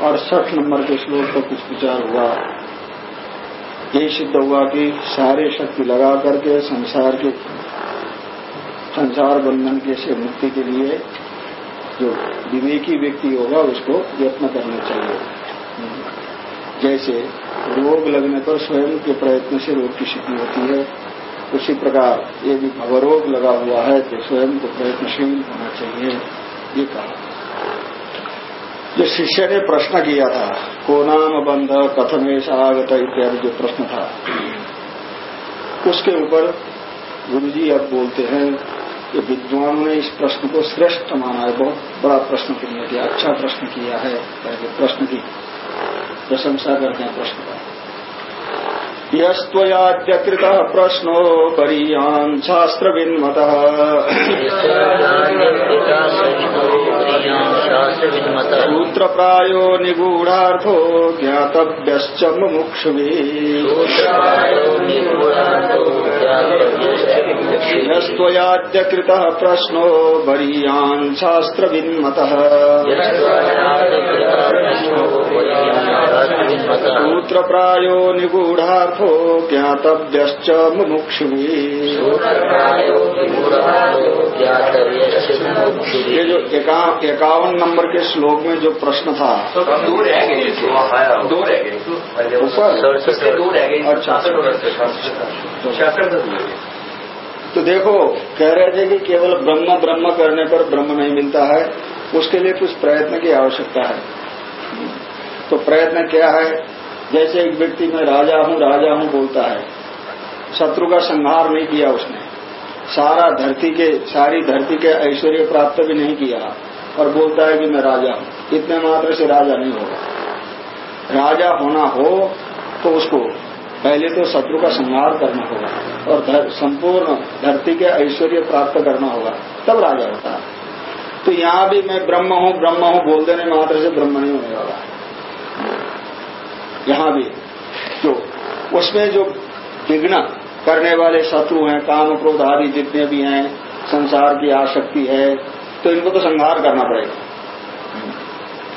अड़सठ नंबर के श्लोक पर कुछ विचार हुआ। ये सिद्ध हुआ कि सारे शक्ति लगा करके संसार के संसार बंधन के से मुक्ति के लिए जो विवेकी व्यक्ति होगा, उसको यत्न करना चाहिए। जैसे रोग लगने पर स्वयं के प्रयत्न से रोग की सिद्धि होती है। उसी प्रकार ये भी भवरोग लगा हुआ है तो स्वयं को प्रयत्नशील होना चाहिए। ये कहा। जो शिष्य ने प्रश्न किया था, को नाम बंध कथमेश आगत इत्यादि जो प्रश्न था, उसके ऊपर गुरु जी अब बोलते हैं कि विद्वानों ने इस प्रश्न को श्रेष्ठ माना है, बहुत बड़ा प्रश्न किया अच्छा प्रश्न किया है प्रश्न की प्रशंसा करते हैं प्रश्न का। यस्त्वयाद्यकृत प्रश्नो परीयान् सूत्र सूत्रप्रायो निगूढार्थो ज्ञातव्य मुमुक्षुभिः। यस्त्वयाद्यकृतः प्रश्नो वरीयान् शास्त्रविन्मतः। सूत्रप्रायो निगूढार्थो ज्ञातव्यश्च मुमुक्षुभिः ये जो इक्यावन नंबर के श्लोक में जो प्रश्न था। दो रह गए दो रह गए। ऊपर? दो अच्छा तो देखो, कह रहे थे कि केवल ब्रह्म ब्रह्म करने पर ब्रह्म नहीं मिलता है। उसके लिए कुछ प्रयत्न की आवश्यकता है। तो प्रयत्न क्या है? जैसे एक व्यक्ति में राजा हूँ राजा हूँ बोलता है। शत्रु का संहार नहीं किया उसने। सारा धरती के, सारी धरती के ऐश्वर्य प्राप्त भी नहीं किया और बोलता है कि मैं राजा हूँ। इतने मात्र से राजा नहीं होगा। राजा होना हो तो उसको पहले तो शत्रु का संहार करना होगा। और संपूर्ण धरती के ऐश्वर्य प्राप्त करना होगा, तब राजा होता है। तो यहाँ भी मैं ब्रह्म हूँ ब्रह्म हूँ, बोल देने मात्र से ब्रह्म नहीं होने वाला। यहाँ भी, जो, उसमें जो विघ्न करने वाले शत्रु हैं काम क्रोध आदि जितने भी हैं, संसार की आसक्ति है तो इनको तो संहार करना पड़ेगा।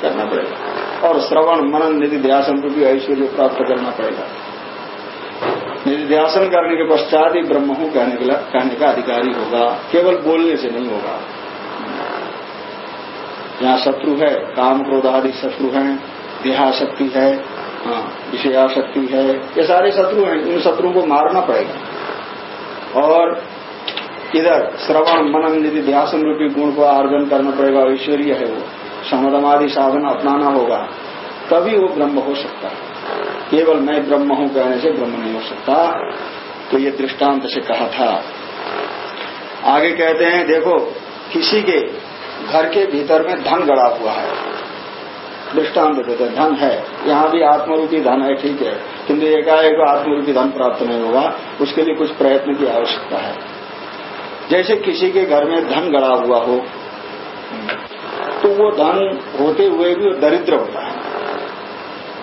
करना पड़ेगा। और श्रवण, मनन, निधि, ध्यान को भी ऐश्वर्य प्राप्त करना पड़ेगा। निधि ध्यासन करने के पश्चात ही ब्रह्म हूँ कहने के कहने का अधिकारी होगा। केवल बोलने से नहीं होगा। यहाँ शत्रु है, काम क्रोध आदि शत्रु हैं देहाशक्ति है हाँ विषयाशक्ति है, ये सारे शत्रु हैं, इन शत्रुओं को मारना पड़ेगा। और इधर श्रवण, मनन निधि, ध्यासन रूपी गुण को आर्जन करना पड़ेगा ऐश्वर्य है वो। समदमादि साधन अपनाना होगा, तभी वो ब्रह्म हो सकता है। केवल मैं ब्रह्म हूँ कहने से ब्रह्म नहीं हो सकता। तो ये दृष्टांत से कहा था। आगे कहते हैं, देखो, किसी के घर के भीतर में धन गड़ा हुआ है। दृष्टांत देते धन है। यहाँ भी आत्मरूपी धन है, ठीक है। किंतु एकाएक आत्मरूपी धन प्राप्त नहीं होगा, उसके लिए कुछ प्रयत्न की आवश्यकता है। जैसे किसी के घर में धन गड़ा हुआ हो तो वो धन होते हुए भी दरिद्र होता है।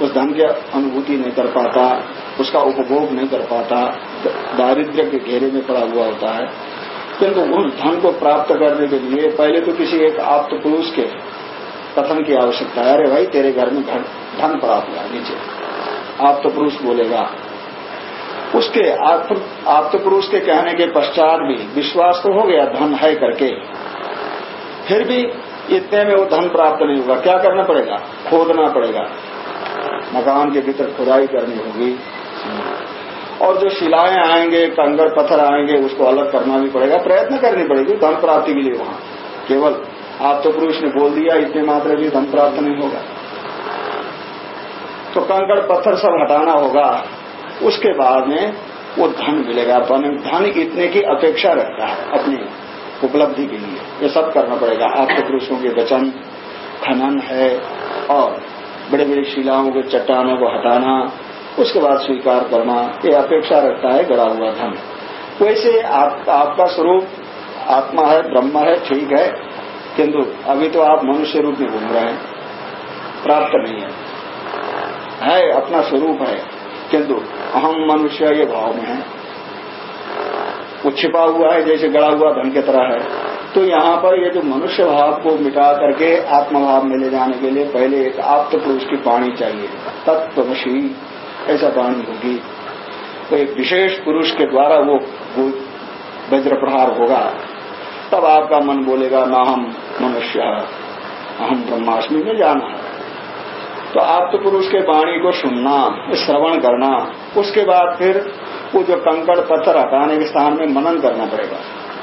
उस धन की अनुभूति नहीं कर पाता, उसका उपभोग नहीं कर पाता, दारिद्र्य के घेरे में पड़ा हुआ होता है। किंतु उस धन को प्राप्त करने के लिए पहले तो किसी एक आप्त पुरुष के कथन की आवश्यकता है। अरे भाई, तेरे घर में धन पड़ा हुआ नीचे। आप्त पुरुष बोलेगा। उसके आप्त पुरुष के कहने के पश्चात भी विश्वास तो हो गया, धन है करके। फिर भी इतने में वो धन प्राप्त नहीं होगा। क्या करना पड़ेगा? खोदना पड़ेगा। मकान के भीतर खुदाई करनी होगी। और जो शिलाएँ आएँगे कंगर पत्थर आएँगे, उसको अलग करना भी पड़ेगा। प्रयत्न करनी पड़ेगी धन प्राप्ति के लिए वहाँ। केवल आप तो पुरुष ने बोल दिया, इतने मात्रा भी धन प्राप्त नहीं होगा। तो कंकड़ पत्थर सब हटाना होगा। उसके बाद में वो धन मिलेगा तो धन इतने की अपेक्षा रखता है अपनी उपलब्धि के लिए। ये सब करना पड़ेगा। आपके पुरुषों के वचन, खनन है और बड़े बड़े शिलाओं के चट्टानों को हटाना उसके बाद स्वीकार करना ये अपेक्षा रखता है गड़ा हुआ धन। वैसे आप, आपका स्वरूप आत्मा है ब्रह्म है ठीक है किंतु अभी तो आप मनुष्य रूप में घूम रहे हैं प्राप्त नहीं है। है अपना स्वरूप है किंतु अहम मनुष्य ये भाव में है। वो छिपा हुआ है जैसे गड़ा हुआ धन की तरह है। तो यहाँ पर ये जो मनुष्य भाव को मिटा करके आत्मभाव में ले जाने के लिए पहले एक आप्त पुरुष की पाणी चाहिए। तत्वशी ऐसा पाणी होगी। तो एक विशेष पुरुष के द्वारा वो वज्र प्रहार होगा। तब आपका मन बोलेगा, ना हम मनुष्य हम ब्रह्माष्टमी में जाना है। तो आप तो पुरुष के वाणी को सुनना, श्रवण करना, उसके बाद फिर वो जो कंकड़ पत्थर हटाने के स्थान में मनन करना पड़ेगा।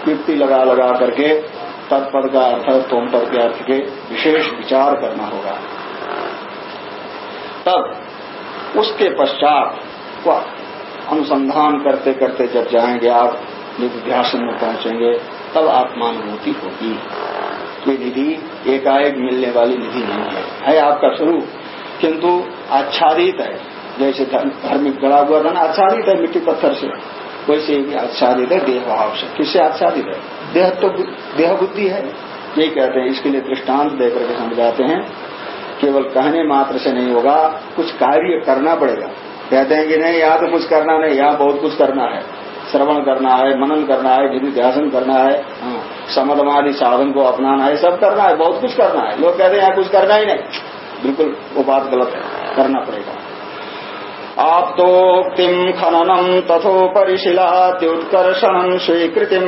युक्ति लगा लगा करके तत्पद का अर्थ तोम पद के अर्थ के विशेष विचार करना होगा। तब उसके पश्चात वह अनुसंधान करते करते जब जाएँगे, आप निध्यासन में पहुँचेंगे, तब आत्मानुभूति होगी। ये निधि, एकाएक मिलने वाली निधि नहीं है। है आपका स्वरूप, किंतु आच्छादित है। जैसे धार्मिक गड़ा हुआ धन आच्छादित है मिट्टी पत्थर से। वैसे ही आच्छादित है देह भाव से। किससे आच्छादित है? देह तो देह बुद्धि है। ये कहते हैं इसके लिए दृष्टांत देकर के समझाते हैं। केवल कहने मात्र से नहीं होगा कुछ कार्य करना पड़ेगा। कहते हैं कि नहीं यहाँ तो कुछ करना नहीं यहाँ बहुत कुछ करना है। श्रवण करना है मनन करना है जिन्हें ध्यान करना है हाँ, समदमादि साधन को अपनाना है सब करना है बहुत कुछ करना है। लोग कहते हैं यहाँ कुछ करना ही नहीं। बिल्कुल वो बात गलत है करना पड़ेगा। आप्तोक्तिम खननम तथोपरिशिलात्युत्कर्षण स्वीकृति।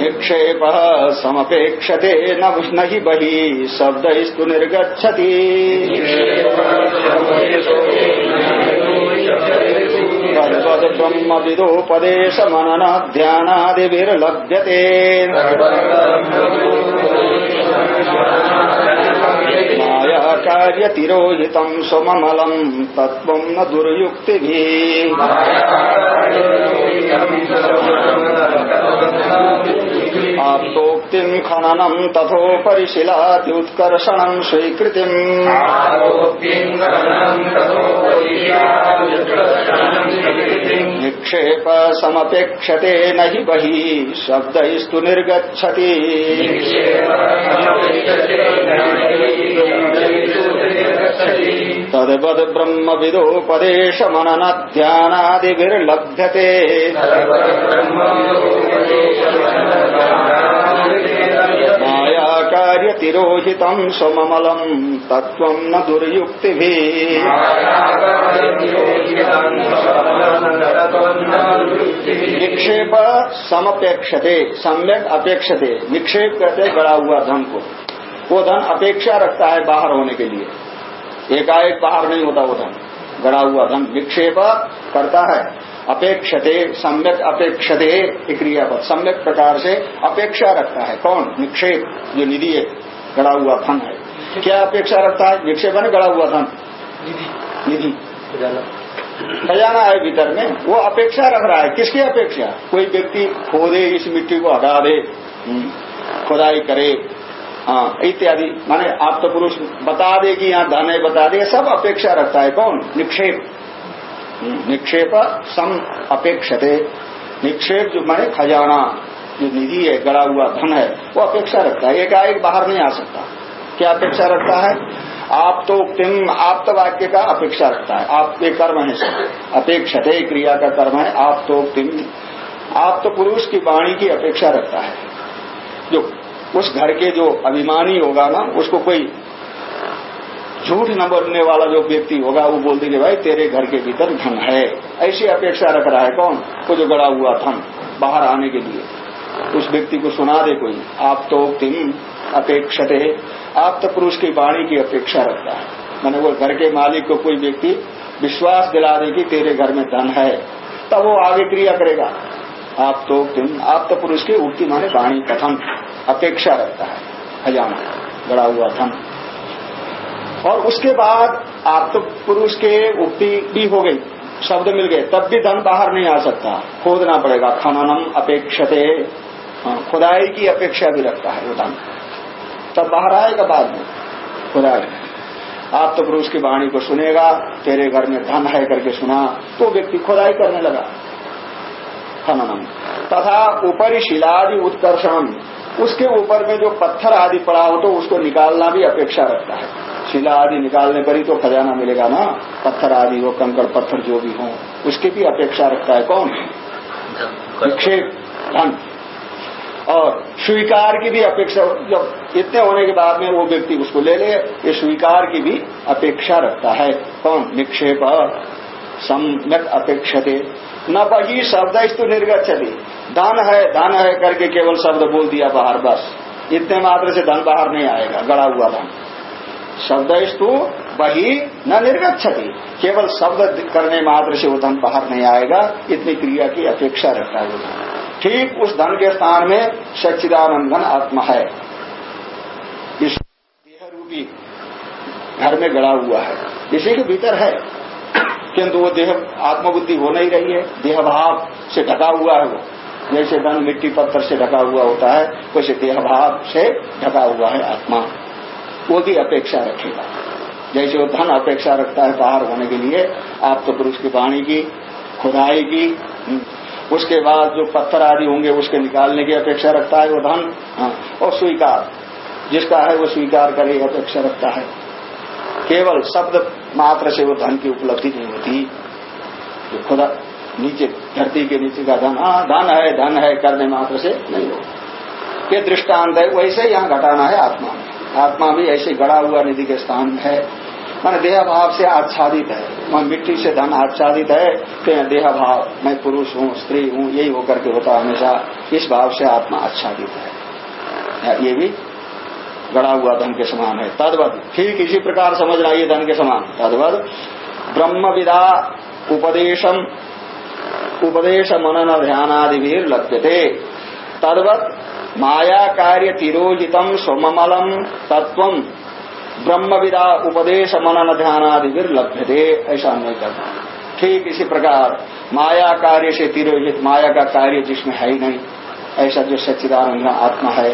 निक्षेप समपेक्षते न हि बही शब्दस्तु निर्गछति तद्वद माया कार्य तिरोहित सुममलम तत्व न दुर्युक्ति आप्तोक्ति खननम तथोपरिशिलात्युत्कर्षण स्वीकृति निक्षेप समपेक्षते न हि बही शब्दस्तु निर्गछति तद्वद ब्रह्म विदोपदेश मनन ध्यानादिर्लभ्यते माया कार्य तिरोहित स्वमलम तत्व न दुर्युक्ति निक्षेप समपेक्षते, सम्यक अपेक्षते, निक्षेप करते गड़ा हुआ धन को। वो धन अपेक्षा रखता है बाहर होने के लिए। एकाएक बाहर नहीं होता वो धन। गड़ा हुआ धन निक्षेप करता है। अपेक्षते सम्यक अपेक्षते क्रियापद सम्यक प्रकार से अपेक्षा रखता है। कौन? निक्षेप जो निधि है गड़ा हुआ धन है। क्या अपेक्षा रखता है? निक्षेप है गड़ा हुआ धन। निधि। खजाना। है भीतर में। वो अपेक्षा रख रहा है। किसकी अपेक्षा? कोई व्यक्ति खोदे इस मिट्टी को हटा दे खुदाई करे हाँ इत्यादि। माने आप तो पुरुष बता देगी यहाँ धन है, बता दे, सब अपेक्षा रखता है। कौन? निक्षेप। निक्षेप सम अपेक्षते। निक्षेप जो माने खजाना, जो निधि है, गड़ा हुआ धन है, वो अपेक्षा रखता है। एकाएक बाहर नहीं आ सकता। क्या अपेक्षा रखता है? आप तो किम, आप तो वाक्य का अपेक्षा रखता है। आप ये कर्म है अपेक्षते क्रिया का कर्म है। आप तो किम, आप तो पुरुष की वाणी की अपेक्षा रखता है। जो उस घर के जो अभिमानी होगा ना, उसको कोई झूठ न बोलने वाला जो व्यक्ति होगा, वो बोल देंगे भाई, तेरे घर के भीतर धन है। ऐसी अपेक्षा रख रहा है कौन? वो जो गड़ा हुआ धन, बाहर आने के लिए। उस व्यक्ति को सुना दे कोई। आप तो तिम अपेक्षते आप तो पुरुष की वाणी की अपेक्षा रखता है। मैंने वो घर के मालिक को कोई व्यक्ति विश्वास दिला दे कि तेरे घर में धन है, तब वो आगे क्रिया करेगा। आप तो तुम आप तो पुरुष की उक्ति माने वाणी, कथन, अपेक्षा रखता है खजाना गड़ा हुआ धन। और उसके बाद आप तो पुरुष के उक्ति भी हो गई, शब्द मिल गए, तब भी धन बाहर नहीं आ सकता, खोदना पड़ेगा, खननम अपेक्षते खुदाई की अपेक्षा भी रखता है वो धन। तब बाहर आएगा बाद में, खुदाई। आप तो पुरुष की वाणी को सुनेगा, तेरे घर में धन है करके सुना तो व्यक्ति खुदाई करने लगा। खननम। तथा ऊपरी शिलादि उत्कर्षण उसके ऊपर में जो पत्थर आदि पड़ा हो तो उसको निकालना भी अपेक्षा रखता है। शिला आदि निकालने पर ही तो खजाना मिलेगा ना? पत्थर आदि हो, कंकड़ पत्थर जो भी हो, उसकी भी अपेक्षा रखता है कौन? विक्षेप, धन। और स्वीकार की भी अपेक्षा, जब इतने होने के बाद में वो व्यक्ति उसको ले ले, ये स्वीकार की भी अपेक्षा रखता है। कौन? निक्षेप। सम्यक अपेक्षते। न वही शब्द तो निर्गछति धन है धन है करके केवल शब्द बोल दिया बाहर, बस। इतने मात्र से धन बाहर नहीं आएगा, गड़ा हुआ धन। शब्द तो वही न निर्गछति केवल शब्द करने मात्र से वो धन बाहर नहीं आएगा, इतनी क्रिया की अपेक्षा रखता है ठीक उस धन के स्थान में सच्चिदानंद धन आत्मा है। इस देह रूपी घर में गड़ा हुआ है। इसी के भीतर है। किंतु वो देह आत्मबुद्धि हो नहीं रही है। देह भाव से ढका हुआ है वो। जैसे धन मिट्टी पत्थर से ढका हुआ होता है वैसे देह भाव से ढका हुआ है आत्मा। वो भी अपेक्षा रखेगा। जैसे वो धन अपेक्षा रखता है बाहर होने के लिए आप तो पुरुष की वाणी की खुदाई की हम्म, उसके बाद जो पत्थर आदि होंगे उसके निकालने की अपेक्षा रखता है वो धन। हाँ, और स्वीकार। जिसका है वो स्वीकार करे अपेक्षा रखता है। केवल शब्द मात्र से वो धन की उपलब्धि नहीं होती। जो खुदा नीचे, धरती के नीचे का धन हाँ धन है धन है, करने मात्र से नहीं हो ये दृष्टांत है, वैसे यहाँ घटाना है आत्मा। में आत्मा भी ऐसे गड़ा हुआ निधि के स्थान है। मान देह भाव से आच्छादित है। मैं मिट्टी से धन आच्छादित है तो देह भाव मैं पुरुष हूँ, स्त्री हूँ, यही होकर के होता हमेशा। इस भाव से आत्मा आच्छादित है। ये भी गड़ा हुआ धन के समान है। तदवत, ठीक इसी प्रकार समझना ये धन के समान। तदवत ब्रह्म विदा उपदेशम उपदेश मनन ध्यानादि लभ्यते। तदवत माया कार्य तिरोजितम स्वमलम तत्व ब्रह्म विदा उपदेश मनन ध्यानादि लभ्यते ऐसा नहीं करना ठीक इसी प्रकार माया कार्य से तिरोजित माया का कार्य जिसमें है ही नहीं, ऐसा जो सच्चिदानंद आत्मा है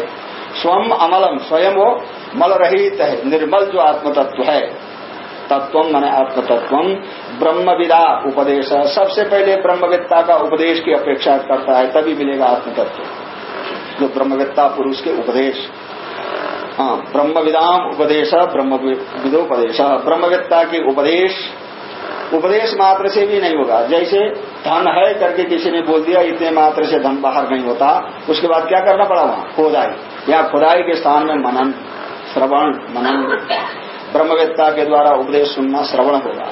स्वम अमलम स्वयं वो मल रहित है निर्मल जो आत्म तत्व है। तत्व मैंने आत्म तत्व ब्रह्म विदा उपदेश। सबसे पहले ब्रह्मविद्ता का उपदेश की अपेक्षा करता है, तभी मिलेगा आत्म तत्व जो ब्रह्मविद्ता पुरुष के उपदेश। हाँ ब्रह्म विदाम उपदेश ब्रह्म विदोपदेश ब्रह्मविद्ता के उपदेश उपदेश मात्र से भी नहीं होगा। जैसे धन है करके किसी ने बोल दिया, इतने मात्र से धन बाहर नहीं होता। उसके बाद क्या करना पड़ा वहाँ? खोदाई या खुदाई के स्थान में मनन, श्रवण, मनन ब्रह्मवेत्ता के द्वारा उपदेश सुनना श्रवण होगा।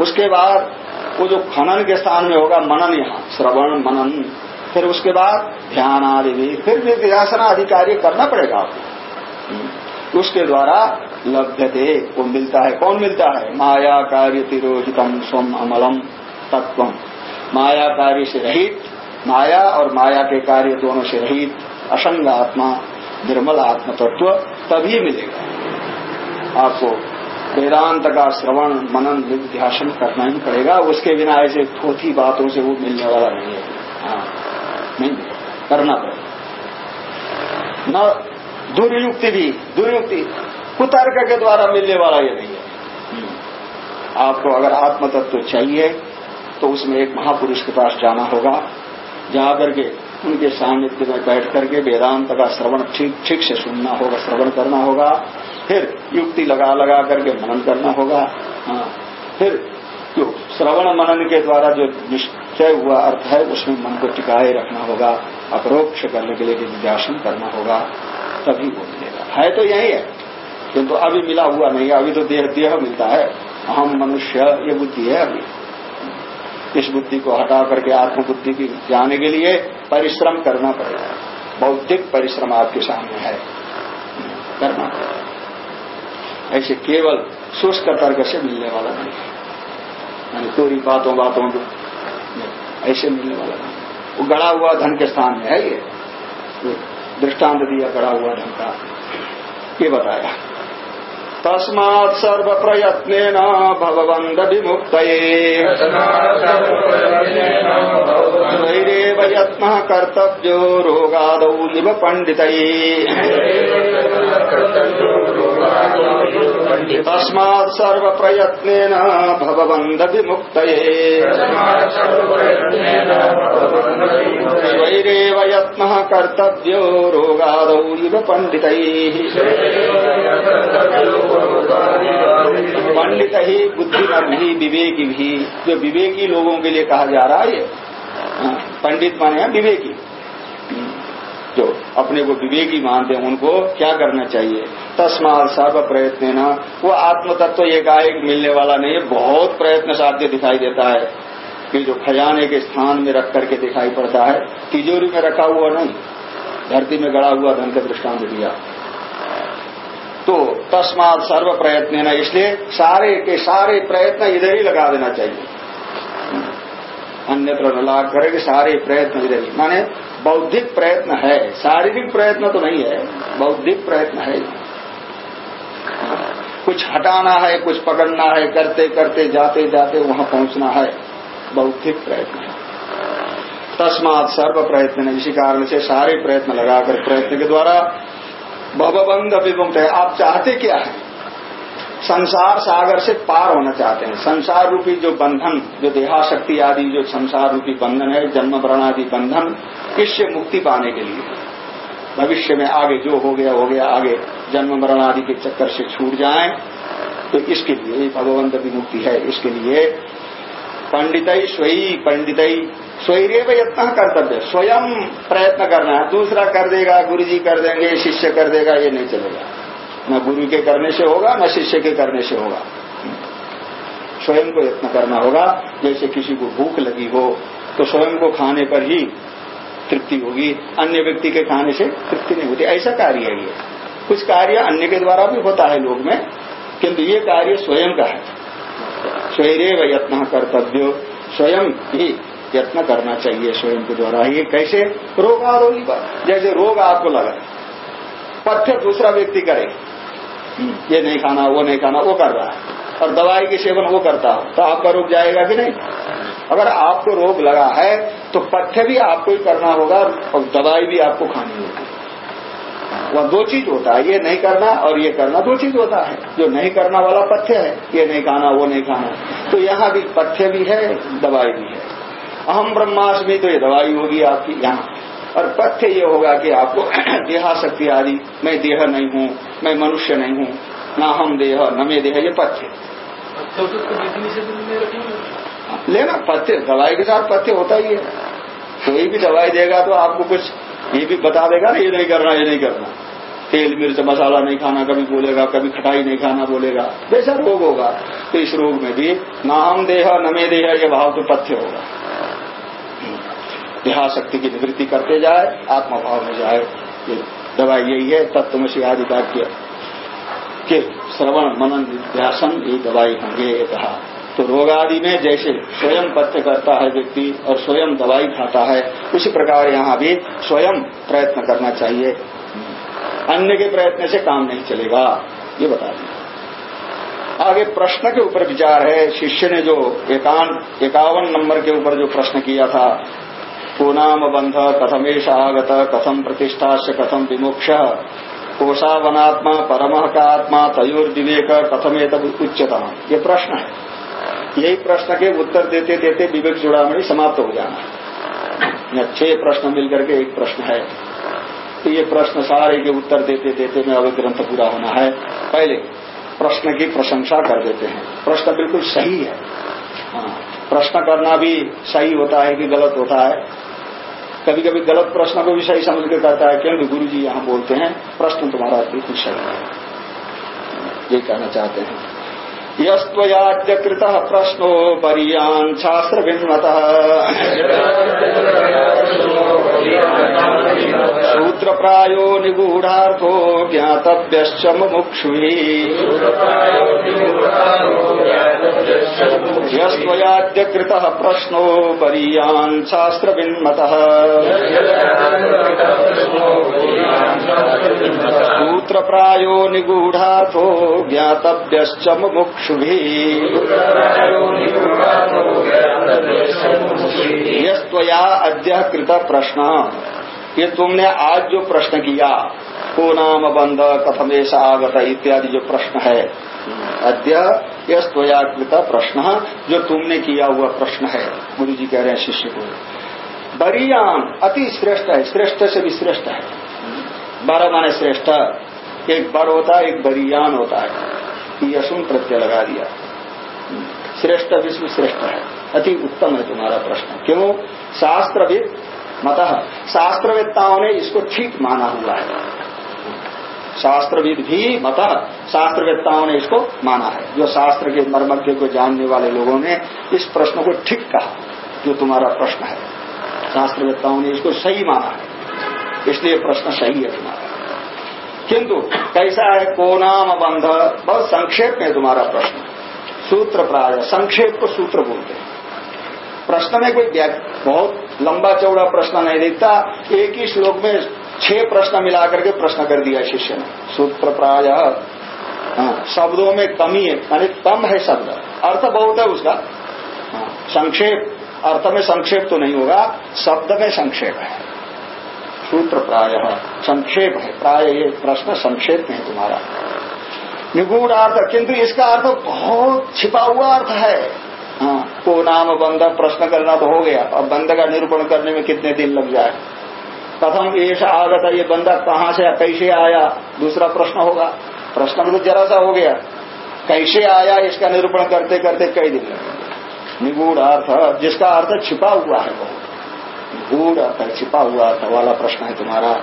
उसके बाद वो जो खनन के स्थान में होगा, मनन यहाँ, श्रवण, मनन। फिर उसके बाद ध्यान आदि भी, फिर भी विधासना अधिकारी करना पड़ेगा आपको। उसके द्वारा लभ्य लभ्यते, वो मिलता है। कौन मिलता है? माया कार्य तिरोहितम स्वम अमलम तत्व माया कार्य से रहित, माया और माया के कार्य दोनों से रहित असंग आत्मा, निर्मल आत्म तत्व तभी मिलेगा। आपको वेदांत का श्रवण मनन विध्यासन करना ही पड़ेगा। उसके बिना ऐसे थोथी बातों से वो मिलने वाला नहीं है। हाँ नहीं करना पड़ेगा। न, दुर्युक्ति भी, दुर्युक्ति कुतर्क के द्वारा मिलने वाला ये नहीं है। आपको अगर आत्म तत्व चाहिए तो उसमें एक महापुरुष के पास जाना होगा। जहाँ के उनके सानिध्य में बैठ करके वेदांत का श्रवण ठीक ठीक से सुनना होगा, श्रवण करना होगा। फिर युक्ति लगा लगा करके मनन करना होगा। हाँ फिर जो श्रवण मनन के द्वारा जो निश्चय हुआ अर्थ है, उसमें मन को टिकाए रखना होगा, अपरोक्ष करने के लिए विद्यासन करना होगा, तभी वो मिलेगा। है तो यही है। किंतु तो अभी मिला हुआ नहीं, अभी तो देह देह मिलता है। अहम मनुष्य, ये बुद्धि है अभी। इस बुद्धि को हटा करके आत्मबुद्धि की जाने के लिए परिश्रम करना पड़ेगा। बौद्धिक परिश्रम आपके सामने है। करना पड़ेगा। ऐसे केवल शुष्क तर्क से मिलने वाला नहीं है। पूरी बातों बातों को ऐसे मिलने वाला नहीं वो गड़ा हुआ धन के स्थान में है ये दृष्टांत दिया गड़ा हुआ धन का। ये बताया। तस्मात् सर्व प्रयत्न भगवन्द विमुक्त धैर्यव यत्न कर्तव्यो रोगादौ निव पंडित तस्मात् प्रयत्न भगवन्द विमुक्त स्वैरेव यत्न कर्तव्यो रोगाद पंडित पंडित ही बुद्धिमान भी विवेकी भी जो विवेकी लोगों के लिए कहा जा रहा है हाँ, पंडित माने विवेकी। जो अपने को विवेकी मानते हैं, उनको क्या करना चाहिए? तस्मात सर्व प्रयत्न न वो आत्म तत्व एकाएक मिलने वाला नहीं है, बहुत प्रयत्न साध्य दिखाई देता है। कि जो खजाने के स्थान में रख करके दिखाई पड़ता है, तिजोरी में रखा हुआ नहीं, धरती में गड़ा हुआ धन का दृष्टांत दिया। तो तस्मात सर्व प्रयत्न न इसलिए सारे के सारे प्रयत्न इधर ही लगा देना चाहिए। अन्यत्र न लाग सारे प्रयत्न इधर ही। माने बौद्धिक प्रयत्न है, शारीरिक प्रयत्न तो नहीं है, बौद्धिक प्रयत्न है। कुछ हटाना है, कुछ पकड़ना है, करते करते, जाते जाते वहाँ पहुँचना है, बौद्धिक प्रयत्न है। तस्मात सर्व प्रयत्न, इसी कारण से सारे प्रयत्न लगाकर प्रयत्न के द्वारा भवबंध विमुक्त है। आप चाहते क्या है? संसार सागर से पार होना चाहते हैं। संसार रूपी जो बंधन, जो देहाशक्ति आदि, जो संसार रूपी बंधन है, जन्म वर्ण आदि बंधन, इससे मुक्ति पाने के लिए। भविष्य में आगे जो हो गया हो गया, आगे जन्म मरण आदि के चक्कर से छूट जाए तो इसके लिए भगवंत विमुक्ति है। इसके लिए पंडित स्वयं पंडित स्वैर्य यत्न कर्तव्य। स्वयं प्रयत्न करना है। दूसरा कर देगा गुरु जी कर देंगे, शिष्य कर देगा, ये नहीं चलेगा। न गुरु के करने से होगा न शिष्य के करने से होगा। स्वयं को यत्न करना होगा, जैसे किसी को भूख लगी हो तो स्वयं को खाने पर ही तृप्ति होगी। अन्य व्यक्ति के खाने से तृप्ति नहीं होती। ऐसा कार्य है ये। कुछ कार्य अन्य के द्वारा भी होता है लोग में, किंतु ये कार्य स्वयं का है। स्वयं यत्न कर्तव्य। स्वयं ही यत्न करना चाहिए स्वयं के द्वारा। ये कैसे? रोग आरोगी जैसे रोग आपको लगा, पथ्य दूसरा व्यक्ति करे। ये नहीं खाना, वो नहीं खाना, वो कर रहा है। और दवाई के सेवन वो करता हो। तो आपका रोग जाएगा कि नहीं? अगर आपको रोग लगा है तो पथ्य भी आपको ही करना होगा और दवाई भी आपको खानी होगी। वह दो चीज़ होता है, ये नहीं करना और ये करना। दो चीज़ होता है, जो नहीं करना वाला पथ्य है, ये नहीं खाना, वो नहीं खाना। तो यहाँ भी पथ्य भी है, दवाई भी है। अहम ब्रह्माष्टमी तो ये दवाई होगी आपकी यहाँ। और पथ्य ये होगा कि आपको देहाशक्ति आदि, मैं देह नहीं हूँ, मैं मनुष्य नहीं हूँ, ना हम देह, न मैं देह, ये पथ्य लेना पथ्य दवाई के साथ पथ्य होता ही है। कोई भी दवाई देगा तो आपको कुछ ये भी बता देगा ना, ये नहीं करना, ये नहीं करना। तेल, मिर्च, मसाला नहीं खाना, कभी बोलेगा, कभी खटाई नहीं खाना बोलेगा। जैसा रोग होगा तो इस रोग में भी ना हम देह, न मे देह, ये भाव तो पथ्य होगा। देहाशक्ति की निवृत्ति करते जाए, आत्मभाव में जाए। ये दवाई यही है तत्वमसी आदि वाक्य के श्रवण मनन ध्यासन ये दवाई होंगे कहा तो रोग आदि में जैसे स्वयं पथ्य करता है व्यक्ति और स्वयं दवाई खाता है, उसी प्रकार यहाँ भी स्वयं प्रयत्न करना चाहिए। अन्य के प्रयत्न से काम नहीं चलेगा, ये बता दें आगे प्रश्न के ऊपर विचार है, शिष्य ने जो एकान इक्यावन नंबर के ऊपर जो प्रश्न किया था पूनाम बंध कथमेश आगत कथम प्रतिष्ठा से कथम विमोक्ष। कोषावनात्मा परम का आत्मा तयोर विवेक कथमे तब उच्चतम ये प्रश्न है। यही प्रश्न के उत्तर देते देते विवेक चूड़ामणि समाप्त हो जाना। छह प्रश्न मिलकर के एक प्रश्न है। तो ये प्रश्न सारे के उत्तर देते देते में अवैध ग्रंथ पूरा होना है। पहले प्रश्न की प्रशंसा कर देते हैं। प्रश्न बिल्कुल सही है। हाँ। प्रश्न करना भी सही होता है कि गलत होता है। कभी कभी गलत प्रश्न को भी सही समझ के करता है। क्योंकि गुरु जी यहाँ बोलते हैं, प्रश्न तुम्हारा बिल्कुल सही है। ये कहना चाहते हैं। यस्त्वयाद्यकृत प्रश्नो परीयान् शास्त्रभिन्नतः। सूत्रप्रायो निगूढार्थो ज्ञातव्यश्च यस्त्वयाद्यकृतः प्रश्नो परीयान् शास्त्रभिन्नतः सूत्रप्रायो निगूढार्थो ज्ञातव्यश्च मुमुक्षु यस्वया अद्य कृत प्रश्न ये तुमने आज जो प्रश्न किया को नाम बंध कथमेश आगत इत्यादि जो प्रश्न है। अद्य कृत प्रश्न, जो तुमने किया हुआ प्रश्न है गुरु जी कह रहे हैं शिष्य को। बरियान अति श्रेष्ठ है, श्रेष्ठ से भी श्रेष्ठ है। बारह माने श्रेष्ठ, एक बर होता है, एक बरियान होता है। यशुन प्रत्यय लगा दिया। श्रेष्ठ विश्व श्रेष्ठ है। अति उत्तम है तुम्हारा प्रश्न। क्यों? शास्त्रविद, मत, शास्त्रवेत्ताओं ने इसको ठीक माना हुआ है। शास्त्रविद भी मत शास्त्रवेत्ताओं ने इसको माना है। जो शास्त्र के मर्मज्ञ को जानने वाले लोगों ने इस प्रश्न को ठीक कहा, जो तुम्हारा प्रश्न है। शास्त्रवेत्ताओं ने इसको सही माना है। इसलिए प्रश्न सही है तुम्हारा। किंतु, कैसा है को नाम बंध? बहुत संक्षेप में तुम्हारा प्रश्न। सूत्र प्राय, संक्षेप को सूत्र बोलते हैं। प्रश्न में कोई बहुत लंबा चौड़ा प्रश्न नहीं दिखता। एक ही श्लोक में छह प्रश्न मिलाकर के प्रश्न कर दिया शिष्य ने। सूत्र प्राय। हाँ, शब्दों में कमी है यानी कम है शब्द। अर्थ बहुत है उसका। हाँ, संक्षेप। अर्थ में संक्षेप तो नहीं होगा शब्द में संक्षेप है। सूत्र प्राय। संक्षेप है प्राय ये प्रश्न संक्षेप में है तुम्हारा। निगूढ़ अर्थ किंतु इसका अर्थ बहुत छिपा हुआ अर्थ है। हाँ, को नाम बंद प्रश्न करना तो हो गया। अब बंद का निरूपण करने में कितने दिन लग जाए? प्रथम ऐसा आगत ये बंदा कहाँ से, कैसे आया? दूसरा प्रश्न होगा। प्रश्न तो जरा सा हो गया। कैसे आया इसका निरूपण करते करते कई दिन निगूढ़ अर्थ। जिसका अर्थ छिपा हुआ है बहुत गूढ़ अर्थ, छिपा हुआ अर्थ वाला प्रश्न है तुम्हारा।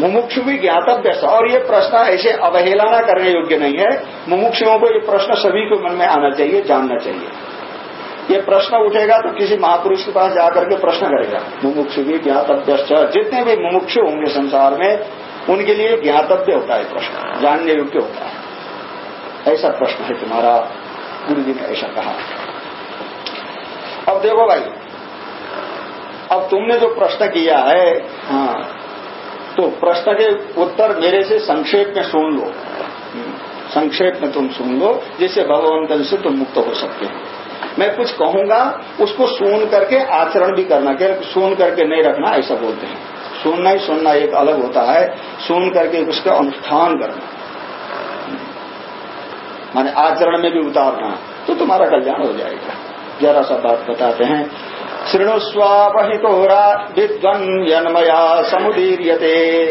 मुमुक्षु भी ज्ञातव्य और ये प्रश्न ऐसे अवहेलना करने योग्य नहीं है। मुमुक्षुओं को ये प्रश्न सभी को मन में आना चाहिए, जानना चाहिए। ये प्रश्न उठेगा तो किसी महापुरुष के पास जाकर के प्रश्न करेगा। मुमुक्षु भी ज्ञातव्य जितने भी मुमुक्षु होंगे संसार में, उनके लिए ज्ञातव्य होता है प्रश्न, जानने योग्य होता है। ऐसा प्रश्न है तुम्हारा गुरु जी ने ऐसा कहा। अब देखो भाई, अब तुमने जो प्रश्न किया है हाँ तो प्रश्न के उत्तर मेरे से संक्षेप में सुन लो। संक्षेप में तुम सुन लो, जिससे भगवंतन से तुम मुक्त हो सकते हो। मैं कुछ कहूँगा, उसको सुन करके आचरण भी करना क्या सुन करके नहीं रखना, ऐसा बोलते हैं। सुनना ही सुनना एक अलग होता है, सुन करके उसका अनुष्ठान करना। माने आचरण में भी उतारना तो तुम्हारा कल्याण हो जाएगा। जरा सा बात बताते हैं शृणुस्वापहितोरा विद्वन्यन्मया समुदीर्यते।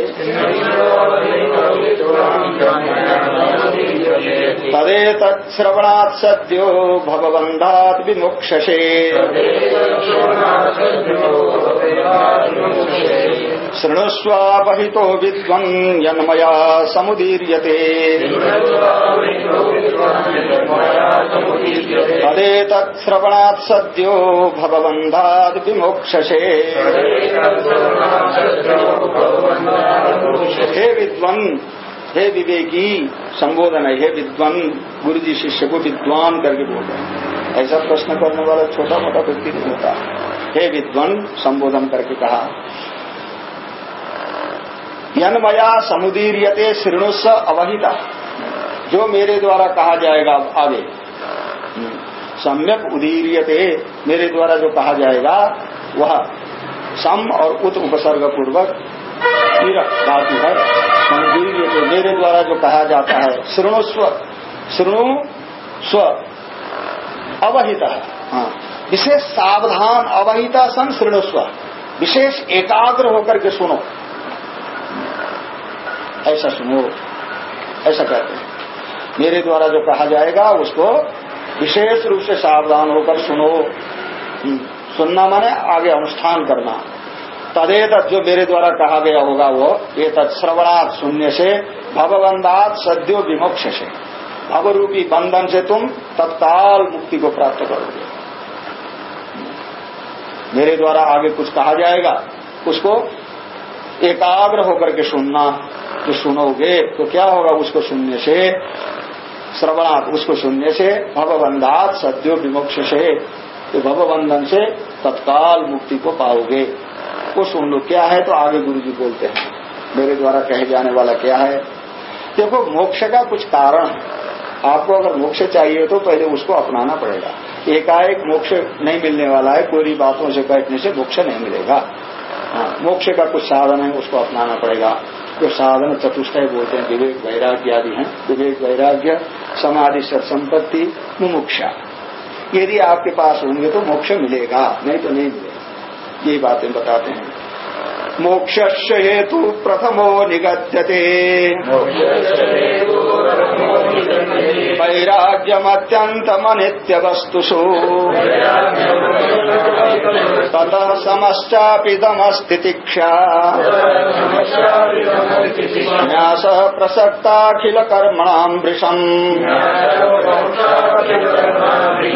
तदेतत्श्रवणात् सद्यो भगवन्धात् विमुक्षसे। शृणुस्वापहितो विद्वन्यन्मया समुदीर्यते। तदेतत्श्रवणात् सद्यो विमोक्षसे। हे विद्वन, हे विवेकी, संबोधन है, हे विद्वान गुरु जी शिष्य को विद्वान करके बोल रहे हैं। ऐसा प्रश्न करने वाला छोटा मोटा व्यक्ति नहीं होता। हे विद्वान, संबोधन करके कहा, यनमया समुदीर्यते श्रेणुस्व अवहिता। जो मेरे द्वारा कहा जाएगा, आगे। सम्यक उदीर्यते मेरे द्वारा जो कहा जाएगा, वह सम और उत उपसर्ग पूर्वक धातु है। समुदीर्यते मेरे द्वारा जो कहा जाता है श्रृणुस्व श्रृणु स्व, अवहित हाँ। विशेष सावधान, अवहिता सन श्रृणुस्व विशेष एकाग्र होकर के सुनो। ऐसा सुनो, ऐसा कहते हैं। मेरे द्वारा जो कहा जाएगा, उसको विशेष रूप से सावधान होकर सुनो। हम्म, सुनना माने आगे अनुष्ठान करना। तदे तदेत जो मेरे द्वारा कहा गया होगा वो ये तत्श्रवणात् सुनने से भगवंदात सद्यो विमोक्ष से। भवरूपी बंधन से तुम तत्काल मुक्ति को प्राप्त करोगे। मेरे द्वारा आगे कुछ कहा जाएगा उसको एकाग्र होकर के सुनना। जो सुनोगे तो क्या होगा उसको सुनने से? श्रवणात् उसको सुनने से भवबंधात सद्यो विमोक्ष से। तो भवबंधन से तत्काल मुक्ति को पाओगे। वो सुन लो क्या है तो आगे गुरु जी बोलते हैं। मेरे द्वारा कहे जाने वाला क्या है? देखो मोक्ष का कुछ कारण आपको अगर मोक्ष चाहिए तो पहले उसको अपनाना पड़ेगा। एकाएक मोक्ष नहीं मिलने वाला है कोई बातों से बैठने से मोक्ष नहीं मिलेगा। हाँ, मोक्ष का कुछ साधन है उसको अपनाना पड़ेगा। जो साधन चतुष्टय बोलते हैं विवेक वैराग्य आदि हैं। विवेक वैराग्य, समाधि सत्संपत्ति, मुमुक्षा। यदि आपके पास होंगे तो मोक्ष मिलेगा, नहीं तो नहीं मिलेगा। ये बातें बताते हैं। मोक्ष हेतु प्रथमो निगद्यते। वैराग्यमत्यन्तमनित्यवस्तुषु। ततः समश्चापिदमस्ति तिक्षा न्यासः प्रसक्ताखिलकर्मणाम् वृषम्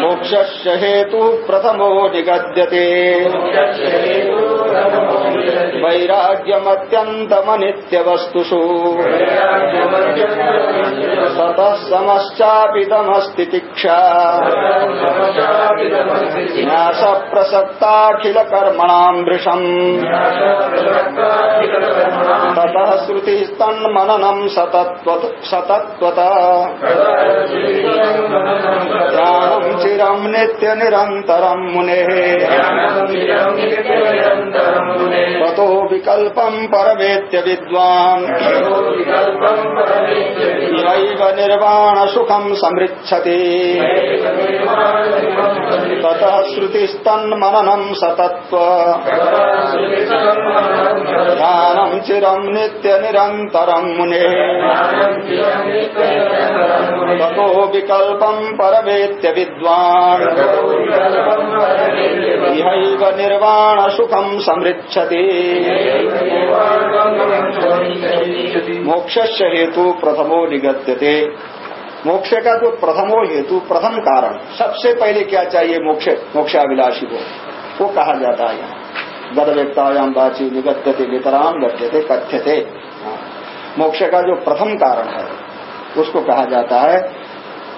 मोक्षस्य हेतु प्रथमो निगद्यते। वैराग्यमत्यन्तमनित्यवस्तुषु। ततः समश्चापिदमस्ति तिक्षा न्यासप्रसक्ताखिलकर्मणाम् वृषम् ततः श्रुतिस्तन्मननम् सतत्वता ध्यानम् चिरम् नित्यनिरन्तरम् मुनेः। ततो विकल्पम् परमेत्य विद्वान्। निर्वाणसुखम् समृच्छति ततः श्रुतिस्तन्मननम् सतत्व। ध्यानम् चिरम् नित्यनिरन्तरम् मुने। ततो विकल्पम् परमेत्य विद्वान्। इहैव निर्वाणसुखम् समृच्छति मोक्ष हेतु प्रथमो निगद्यते। मोक्ष का जो प्रथमो हेतु, प्रथम कारण, सबसे पहले क्या चाहिए मोक्ष, मोक्षाभिलाषी को? वो कहा जाता है। यहाँ गदव्यक्तायाम बाची निगद्यते वितराम गद्यते कथ्यते। मोक्ष का जो प्रथम कारण है, उसको कहा जाता है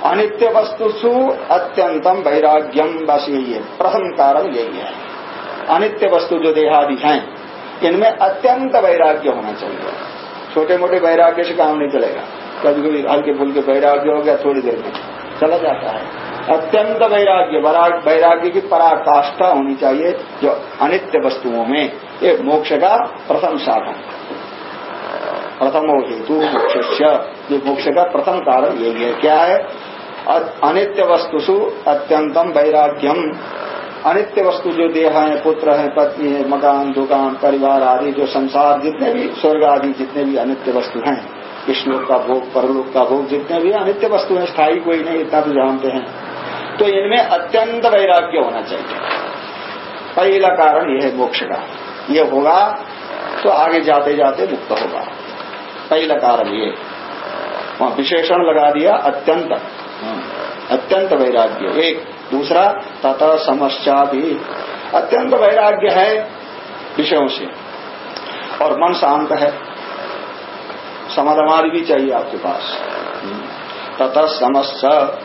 अनित्य वस्तुसु अत्यंतम वैराग्यम बस यही है प्रथम कारण यही है। अनित्य वस्तु जो देहादि हैं, इनमें अत्यंत वैराग्य होना चाहिए। छोटे मोटे वैराग्य से काम नहीं चलेगा। कभी कभी हल्के फुल्के वैराग्य हो गया, थोड़ी देर में चला जाता है। अत्यंत वैराग्य वैराग्य की पराकाष्ठा होनी चाहिए जो अनित्य वस्तुओं में, ये मोक्ष का प्रथम साधन प्रथमो हेतु मोक्ष मोक्ष का प्रथम कारण यही है। क्या है? अनित्य वस्तुसु अत्यंतम वैराग्यम। अनित्य वस्तु जो देह है, पुत्र है, पत्नी है, मकान, दुकान, परिवार आदि, जो संसार जितने भी स्वर्ग आदि जितने भी अनित्य वस्तु हैं लोक का भोग, परलोक का भोग, जितने भी अनित्य वस्तु हैं, स्थायी कोई नहीं, इतना तो जानते हैं। तो इनमें अत्यंत वैराग्य होना चाहिए। पहला कारण यह है मोक्ष का। ये होगा तो आगे जाते जाते मुक्त होगा। पहला कारण ये। वहाँ विशेषण लगा दिया, अत्यंत। अत्यंत वैराग्य। एक दूसरा, तथा समस्या भी अत्यंत वैराग्य है विषयों से। और मन शांत है। समाधान भी चाहिए आपके पास। तथा समस्या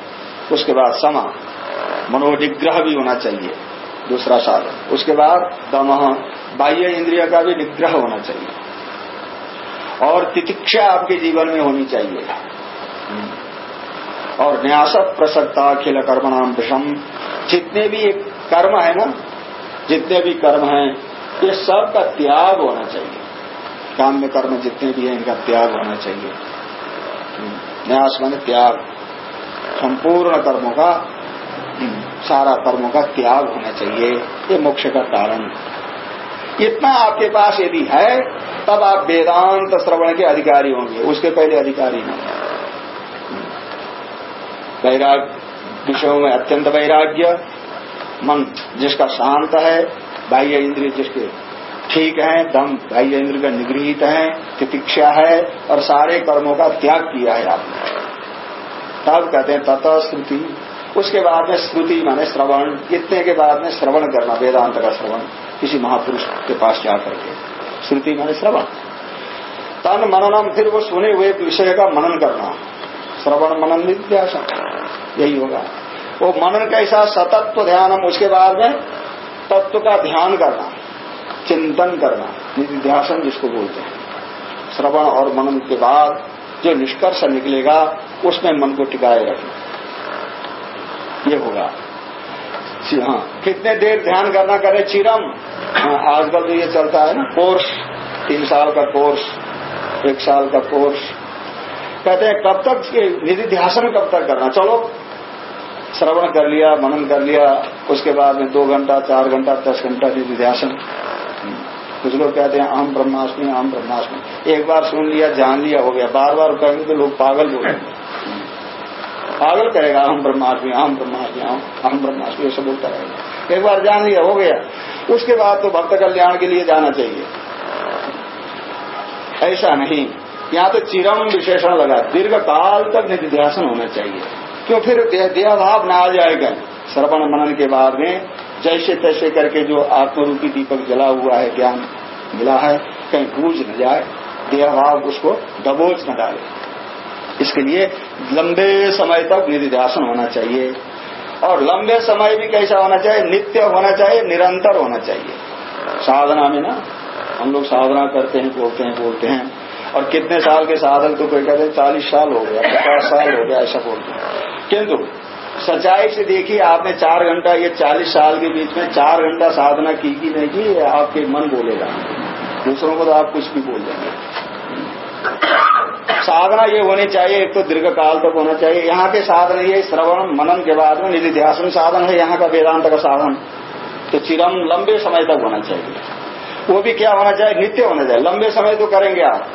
उसके बाद समा। मनोनिग्रह भी होना चाहिए, दूसरा साधन। उसके बाद दम, बाह्य इंद्रिय का भी निग्रह होना चाहिए। और तितिक्षा आपके जीवन में होनी चाहिए। और न्यास प्रसक्ता अखिल कर्मणाम विषम जितने भी एक कर्म है ना, जितने भी कर्म हैं, ये सब का त्याग होना चाहिए। काम में कर्म जितने भी हैं, इनका त्याग होना चाहिए। न्यास मान त्याग। संपूर्ण कर्मों का, सारा कर्मों का त्याग होना चाहिए। ये मोक्ष का कारण। इतना आपके पास यदि है, तब आप वेदांत श्रवण के अधिकारी होंगे। उसके पहले अधिकारी नहीं वैराग्य विषयों में अत्यंत वैराग्य। मन जिसका शांत है, बाह्य इंद्रिय जिसके ठीक है, दम बाह्य इंद्र का निगृहित है, तितिक्षा है और सारे कर्मों का त्याग किया है आपने। तब कहते हैं तथा श्रुति। उसके बाद में श्रुति माने श्रवण। इतने के बाद में श्रवण करना, वेदांत का श्रवण। किसी महापुरुष के पास जाकर के श्रुति माने श्रवण। तन मननम, फिर वो सुने हुए विषय का मनन करना। श्रवण मनन निध्यासन यही होगा। वो मनन कैसा सतत्व ध्यानम उसके बाद में तत्व का ध्यान करना चिंतन करना निध्यासन जिसको बोलते हैं। श्रवण और मनन के बाद जो निष्कर्ष निकलेगा उसमें मन को टिकाए रखना। ये होगा। हाँ कितने देर ध्यान करना करे? चिरम। हाँ, आजकल तो ये चलता है ना कोर्स। तीन साल का कोर्स एक साल का कोर्स। कहते हैं, कब तक निधि ध्यासन कब तक करना? चलो, श्रवण कर लिया, मनन कर लिया, उसके बाद में दो घंटा, चार घंटा, दस घंटा निधि निधिध्यासन। कुछ लोग कहते हैं आम ब्रह्माष्टमी आम ब्रह्माष्टमी एक बार सुन लिया, जान लिया, हो गया। बार बार कहेंगे तो लोग पागल बोलेंगे पागल करेगा हम ब्रह्माष्टमी आम ब्रह्माष्टमी आम हम ब्रह्माष्टमी ऐसा बोलता रहेगा। एक बार जान लिया, हो गया। उसके बाद तो भक्त कल्याण के लिए जाना चाहिए। ऐसा नहीं। यहाँ तो चिरम विशेषण लगा दीर्घ काल तक निधिध्यासन होना चाहिए। क्यों फिर देहाभाव ना आ जाएगा? श्रवण मनन के बाद में जैसे तैसे करके जो आत्मरूपी दीपक जला हुआ है, ज्ञान मिला है, कहीं बूझ न जाए देहभाव उसको दबोच न डाले। इसके लिए लंबे समय तक निधिध्यासन होना चाहिए। और लंबे समय भी कैसा होना चाहिए? नित्य होना चाहिए, निरंतर होना चाहिए। साधना में ना, हम लोग साधना करते हैं, बोलते हैं बोलते हैं। और कितने साल के साधक तो कोई कहते चालीस साल हो गया, पचास साल हो गया, ऐसा बोलते किंतु सच्चाई से देखिए, आपने चार घंटा, ये चालीस साल के बीच में चार घंटा साधना की कि नहीं, की आपके मन बोलेगा। दूसरों को तो आप कुछ भी बोल देंगे। साधना ये होनी चाहिए, एक तो दीर्घ काल तक होना चाहिए। यहाँ के साधन ये श्रवण, मनन के बाद में निधि ध्यान साधन है, यहाँ का वेदांत का साधन। तो चिरम लंबे समय तक होना चाहिए। वो भी क्या होना चाहिए? नित्य होना चाहिए। लंबे समय तो करेंगे आप।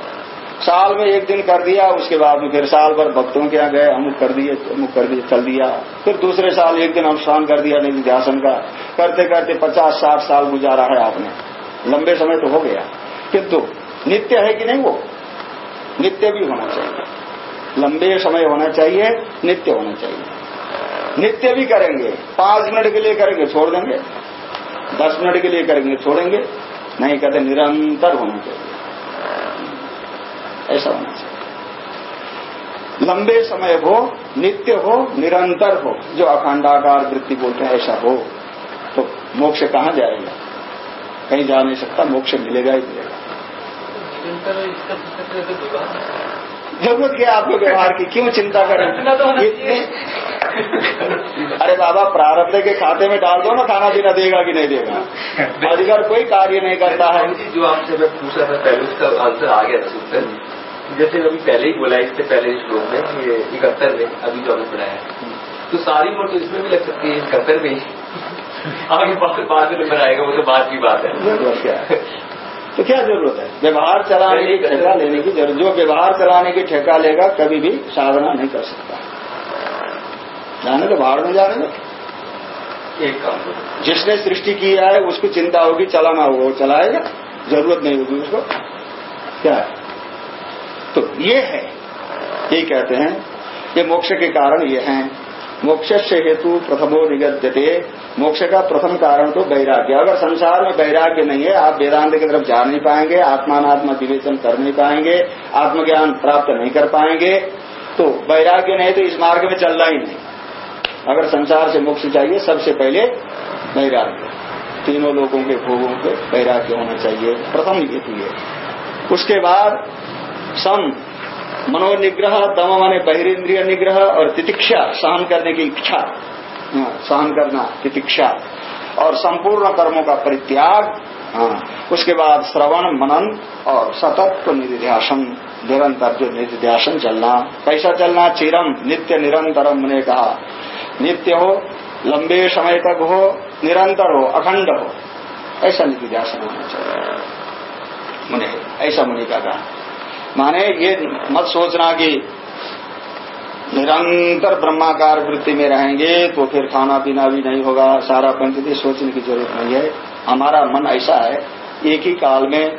साल में एक दिन कर दिया, उसके बाद में फिर साल भर भक्तों के यहाँ गए, अमुक कर दिए, अमुक कर दिए, चल दिया। फिर दूसरे साल एक दिन अनुष्ठान कर दिया निधि ध्यान का। करते करते पचास साठ साल गुजारा है आपने। लंबे समय तो हो गया। किंतु नित्य है कि नहीं वो? नित्य भी होना चाहिए। लंबे समय होना चाहिए, नित्य होना चाहिए। नित्य भी करेंगे। पाँच मिनट के लिए करेंगे, छोड़ देंगे। दस मिनट के लिए करेंगे, छोड़ेंगे। नहीं कहते निरंतर होना चाहिए। ऐसा होना चाहिए। लंबे समय हो नित्य हो निरंतर हो जो अखंडाकार वृत्ति बोलते हैं ऐसा हो तो मोक्ष कहाँ जाएगा? कहीं जा नहीं सकता मोक्ष मिलेगा ही मिलेगा। ज़रूरत क्या आपको व्यवहार की क्यों चिंता करें? इतने अरे बाबा प्रारब्ध के खाते में डाल दो ना खाना पीना देगा कि नहीं देगा? अधिकार कोई कार्य नहीं करता है। जो आपसे मैं पूछा था पहले उसका आंसर आ गया उत्तर जैसे अभी पहले ही बोला इससे पहले श्लोक में ये इकहत्तर में अभी जो हमें पढ़ाया तो सारी मोड़ तो इसमें भी लग सकती है इकहत्तर में ही। आगे बाद में नंबर आएगा वो तो बात की बात है। क्या तो क्या ज़रूरत है? व्यवहार चलाने की ठेका लेने की ज़रूरत जो व्यवहार चलाने की ठेका लेगा कभी भी साधना नहीं कर सकता। जाने तो बाहर में जाने दो। एक काम जिसने सृष्टि किया है उसको चिंता होगी चलाना होगा वो चलाएगा। ज़रूरत नहीं होगी उसको। क्या है? तो ये है। ये कहते हैं ये मोक्ष के कारण ये हैं। मोक्ष से हेतु प्रथमो निगद्यते। मोक्ष का प्रथम कारण तो वैराग्य। अगर संसार में वैराग्य नहीं है, आप वेदांत की तरफ़ जा नहीं पाएँगे आत्मात्मा विवेचन कर नहीं पाएँगे, आत्मज्ञान प्राप्त नहीं कर पाएँगे तो वैराग्य नहीं तो इस मार्ग में चलना ही नहीं। अगर संसार से मोक्ष चाहिए, सबसे पहले वैराग्य। तीनों लोगों के भोगों के वैराग्य होना चाहिए। प्रथम हेतु ये। उसके बाद सम मनोनिग्रह दम माने बहिरेन्द्रिय निग्रह और तितिक्षा सहन करने की इच्छा। हाँ, सहन करना तितिक्षा। और संपूर्ण कर्मों का परित्याग हाँ, उसके बाद श्रवण मनन और सतत को निधिध्यासन निरंतर जो निधिध्यासन चलना। कैसा चलना? चिरम नित्य निरंतरम ने कहा। नित्य हो लंबे समय तक हो निरंतर हो अखंड हो। ऐसा निधिध्यासन होना चाहिए। मुनि ऐसा मुनि का कहा। माने ये मत सोचना कि निरंतर ब्रह्माकार वृत्ति में रहेंगे तो फिर खाना पीना भी नहीं होगा, सारा पंचती सोचने की ज़रूरत नहीं है। हमारा मन ऐसा है, एक ही काल में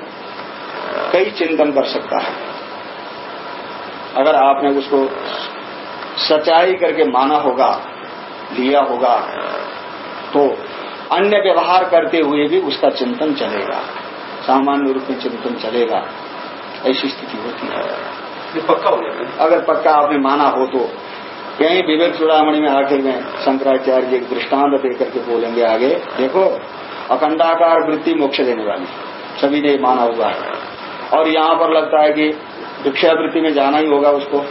कई चिंतन कर सकता है। अगर आपने उसको सच्चाई करके माना होगा, लिया होगा तो अन्य व्यवहार करते हुए भी उसका चिंतन चलेगा। सामान्य रूप में चिंतन चलेगा। ऐसी स्थिति होती है। ये पक्का हो जाता अगर पक्का आपने माना हो तो यही विवेक चूड़ामणि में आखिर में शंकराचार्य जी एक दृष्टांत देकर के बोलेंगे आगे। देखो अखंडाकार वृत्ति मोक्ष देने वाली सभी ने माना हुआ है। और यहाँ पर लगता है कि भिक्षा वृत्ति में जाना ही होगा उसको।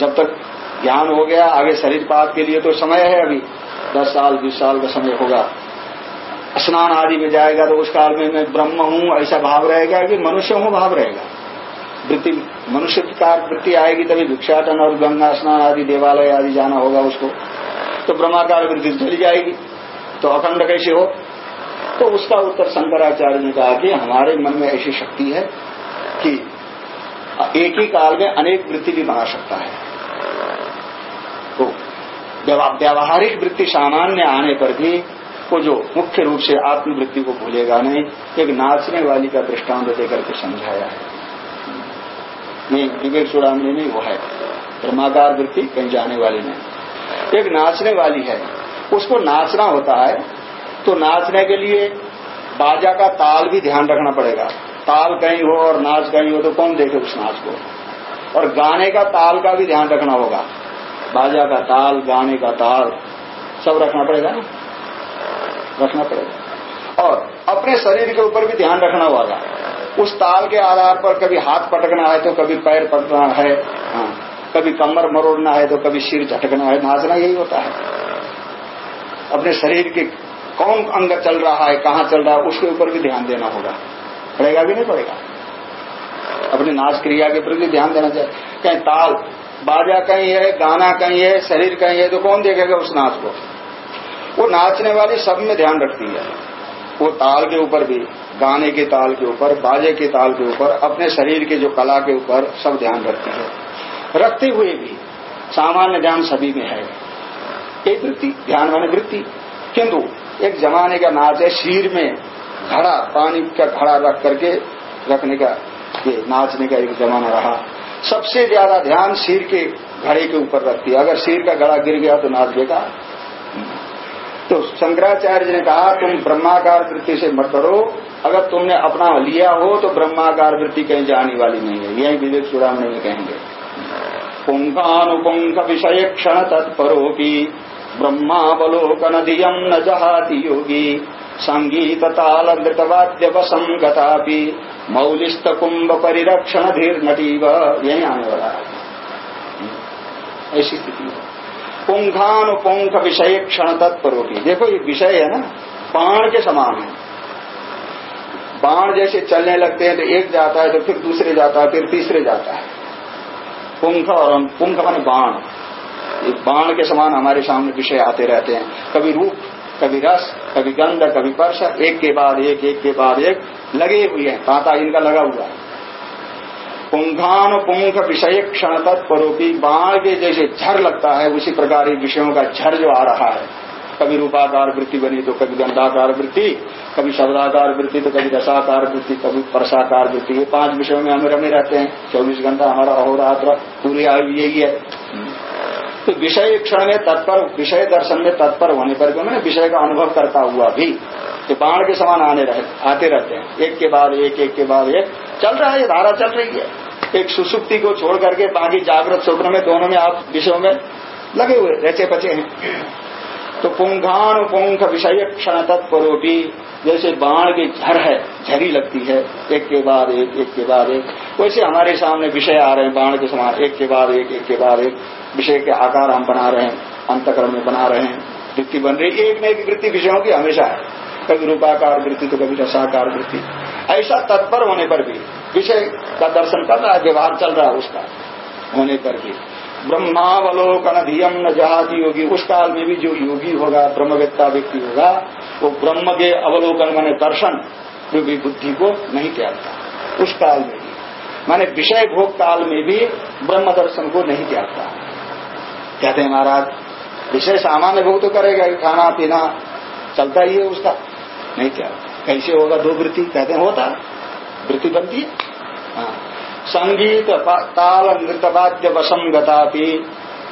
जब तक ज्ञान हो गया आगे शरीर पात के लिए तो समय है अभी। दस साल बीस साल का समय होगा। स्नान आदि में जाएगा तो उस काल में मैं ब्रह्म हूँ ऐसा भाव रहेगा कि मनुष्य हूँ भाव रहेगा। वृत्ति मनुष्य का वृत्ति आएगी तभी भिक्षाटन और गंगा स्नान आदि देवालय आदि जाना होगा उसको। तो ब्रह्माकार वृद्धि चली जाएगी। तो अखंड कैसे हो? तो उसका उत्तर शंकराचार्य ने कहा कि हमारे मन में ऐसी शक्ति है कि एक ही काल में अनेक वृत्ति भी बना सकता है। तो व्यावहारिक वृत्ति सामान्य आने पर भी वो जो मुख्य रूप से आत्मवृत्ति को भूलेगा नहीं, एक नाचने वाली का दृष्टांत देकर के समझाया है। नहीं विवेक चूड़ामणि नहीं वो है। ब्रह्माकार वृत्ति कहीं जाने वाली नहीं। एक नाचने वाली है। उसको नाचना होता है तो नाचने के लिए बाजा का ताल भी ध्यान रखना पड़ेगा। ताल कहीं हो और नाच कहीं हो तो कौन देखे उस नाच को? और गाने का ताल का भी ध्यान रखना होगा। बाजा का ताल, गाने का ताल, सब रखना पड़ेगा ना? रखना पड़ेगा। और अपने शरीर के ऊपर भी ध्यान रखना होगा। उस ताल के आधार पर कभी हाथ पटकना है तो कभी पैर पटकना है हाँ कभी कमर मरोड़ना है तो कभी सिर झटकना है, नाचना यही होता है। अपने शरीर के कौन अंग चल रहा है, कहाँ चल रहा है, उसके ऊपर भी ध्यान देना होगा। पड़ेगा भी नहीं पड़ेगा। अपने नाच क्रिया के प्रति ध्यान देना चाहिए। कहीं ताल, बाजा कहीं है, गाना कहीं है, शरीर कहीं है तो कौन देखेगा उस नाच को? वो नाचने वाली सब में ध्यान रखती है। वो ताल के ऊपर भी, गाने के ताल के ऊपर, बाजे के ताल के ऊपर, अपने शरीर के जो कला के ऊपर सब ध्यान रखती है। रखते हुए भी सामान्य ध्यान सभी में है। एक वृत्ति, ध्यान माने वृत्ति। किंतु एक जमाने का नाच है, शीर में घड़ा, पानी का घड़ा रख करके रखने का, ये नाचने का एक जमाना रहा। सबसे ज़्यादा ध्यान शीर के घड़े के ऊपर रखती है। अगर शीर का घड़ा गिर गया तो नाच देगा। तो शंकराचार्य ने कहा, तुम ब्रह्माकार वृत्ति से मत करो अगर तुमने अपना लिया हो तो ब्रह्माकार वृत्ति कहीं जाने वाली नहीं है। यही विवेक चूड़ामणि में कहेंगे। पुंखानुपुंख विषय क्षण तत्परो की ब्रह्मावलोकन दियम न जहाति योगी। संगीत ताल मृतवाद्य वसंगता मौलिस्त कुंभ परिरक्षण धीर नटीव यही आने वाला है। ऐसी स्थिति है। पुंखानुपुंख विषय क्षण तत्परोगी देखो, ये विषय है ना, बाण के समान है। बाण जैसे चलने लगते हैं तो एक जाता है तो फिर दूसरे जाता है, फिर तीसरे जाता है। पुंख और पुंख मान बाण। बाण के समान हमारे सामने विषय आते रहते हैं। कभी रूप, कभी रस, कभी गंध, कभी पर्श एक के बाद एक एक के बाद एक, लगे हुए हैं। तांता इनका लगा हुआ है। पुंखान पुंख विषय क्षण तत्परोपी बाण के जैसे झर लगता है, उसी प्रकार विषयों का झर जो आ रहा है। कभी रूपाकार वृत्ति बनी तो कभी गंधाकार वृत्ति, कभी शब्दाकार वृत्ति तो कभी दशाकार वृत्ति, कभी परसाकार वृत्ति। ये पाँच विषयों में हम रमे रहते हैं। चौबीस घंटा हमारा अहोरात्र पूरी आयु यही है। तो विषय क्षण में तत्पर, विषय दर्शन में तत्पर होने पर भी मैंने विषय का अनुभव करता हुआ भी तो बाण के समान आने रहे, आते रहते हैं। एक के बाद एक एक के बाद एक। चल रहा है, ये धारा चल रही है। एक सुसुप्ति को छोड़ करके बाकी जागृत स्वप्न में दोनों में आप विषयों में लगे हुए, रचे बचे हैं। तो पुंखान पुंख विषय क्षण तत्परोपी, जैसे बाण की झर है, झरी लगती है, एक के बाद एक एक के बाद एक। वैसे हमारे सामने विषय आ रहे हैं, बाण के समान, एक के बाद एक एक के बाद एक। विषय के आकार हम बना रहे हैं, अंतकरण में बना रहे हैं, वृत्ति बन रही एक न एक वृत्ति विषयों की हमेशा है। कभी रूपाकार वृत्ति तो कभी रसाकार वृत्ति। ऐसा तत्पर होने पर भी, विषय का दर्शन कर रहा है, व्यवहार चल रहा है उसका, होने पर भी। ब्रह्मावलोकन धियम न जहाती योगी, उस काल में भी जो योगी होगा, ब्रह्मवेत्ता व्यक्ति होगा, वो ब्रह्म के अवलोकन माने दर्शन भी बुद्धि को नहीं त्यागता। उस काल में भी। माने विषय भोग काल में भी ब्रह्म दर्शन को नहीं त्यागता। कहते हैं महाराज, विषय सामान्य भोग तो करेगा खाना पीना चलता ही है उसका। नहीं त्यागता कैसे होगा दो वृत्ति? कहते हैं, होता वृत्ति बनती है। हाँ। संगीत ताल नृतवाद्य वसंगता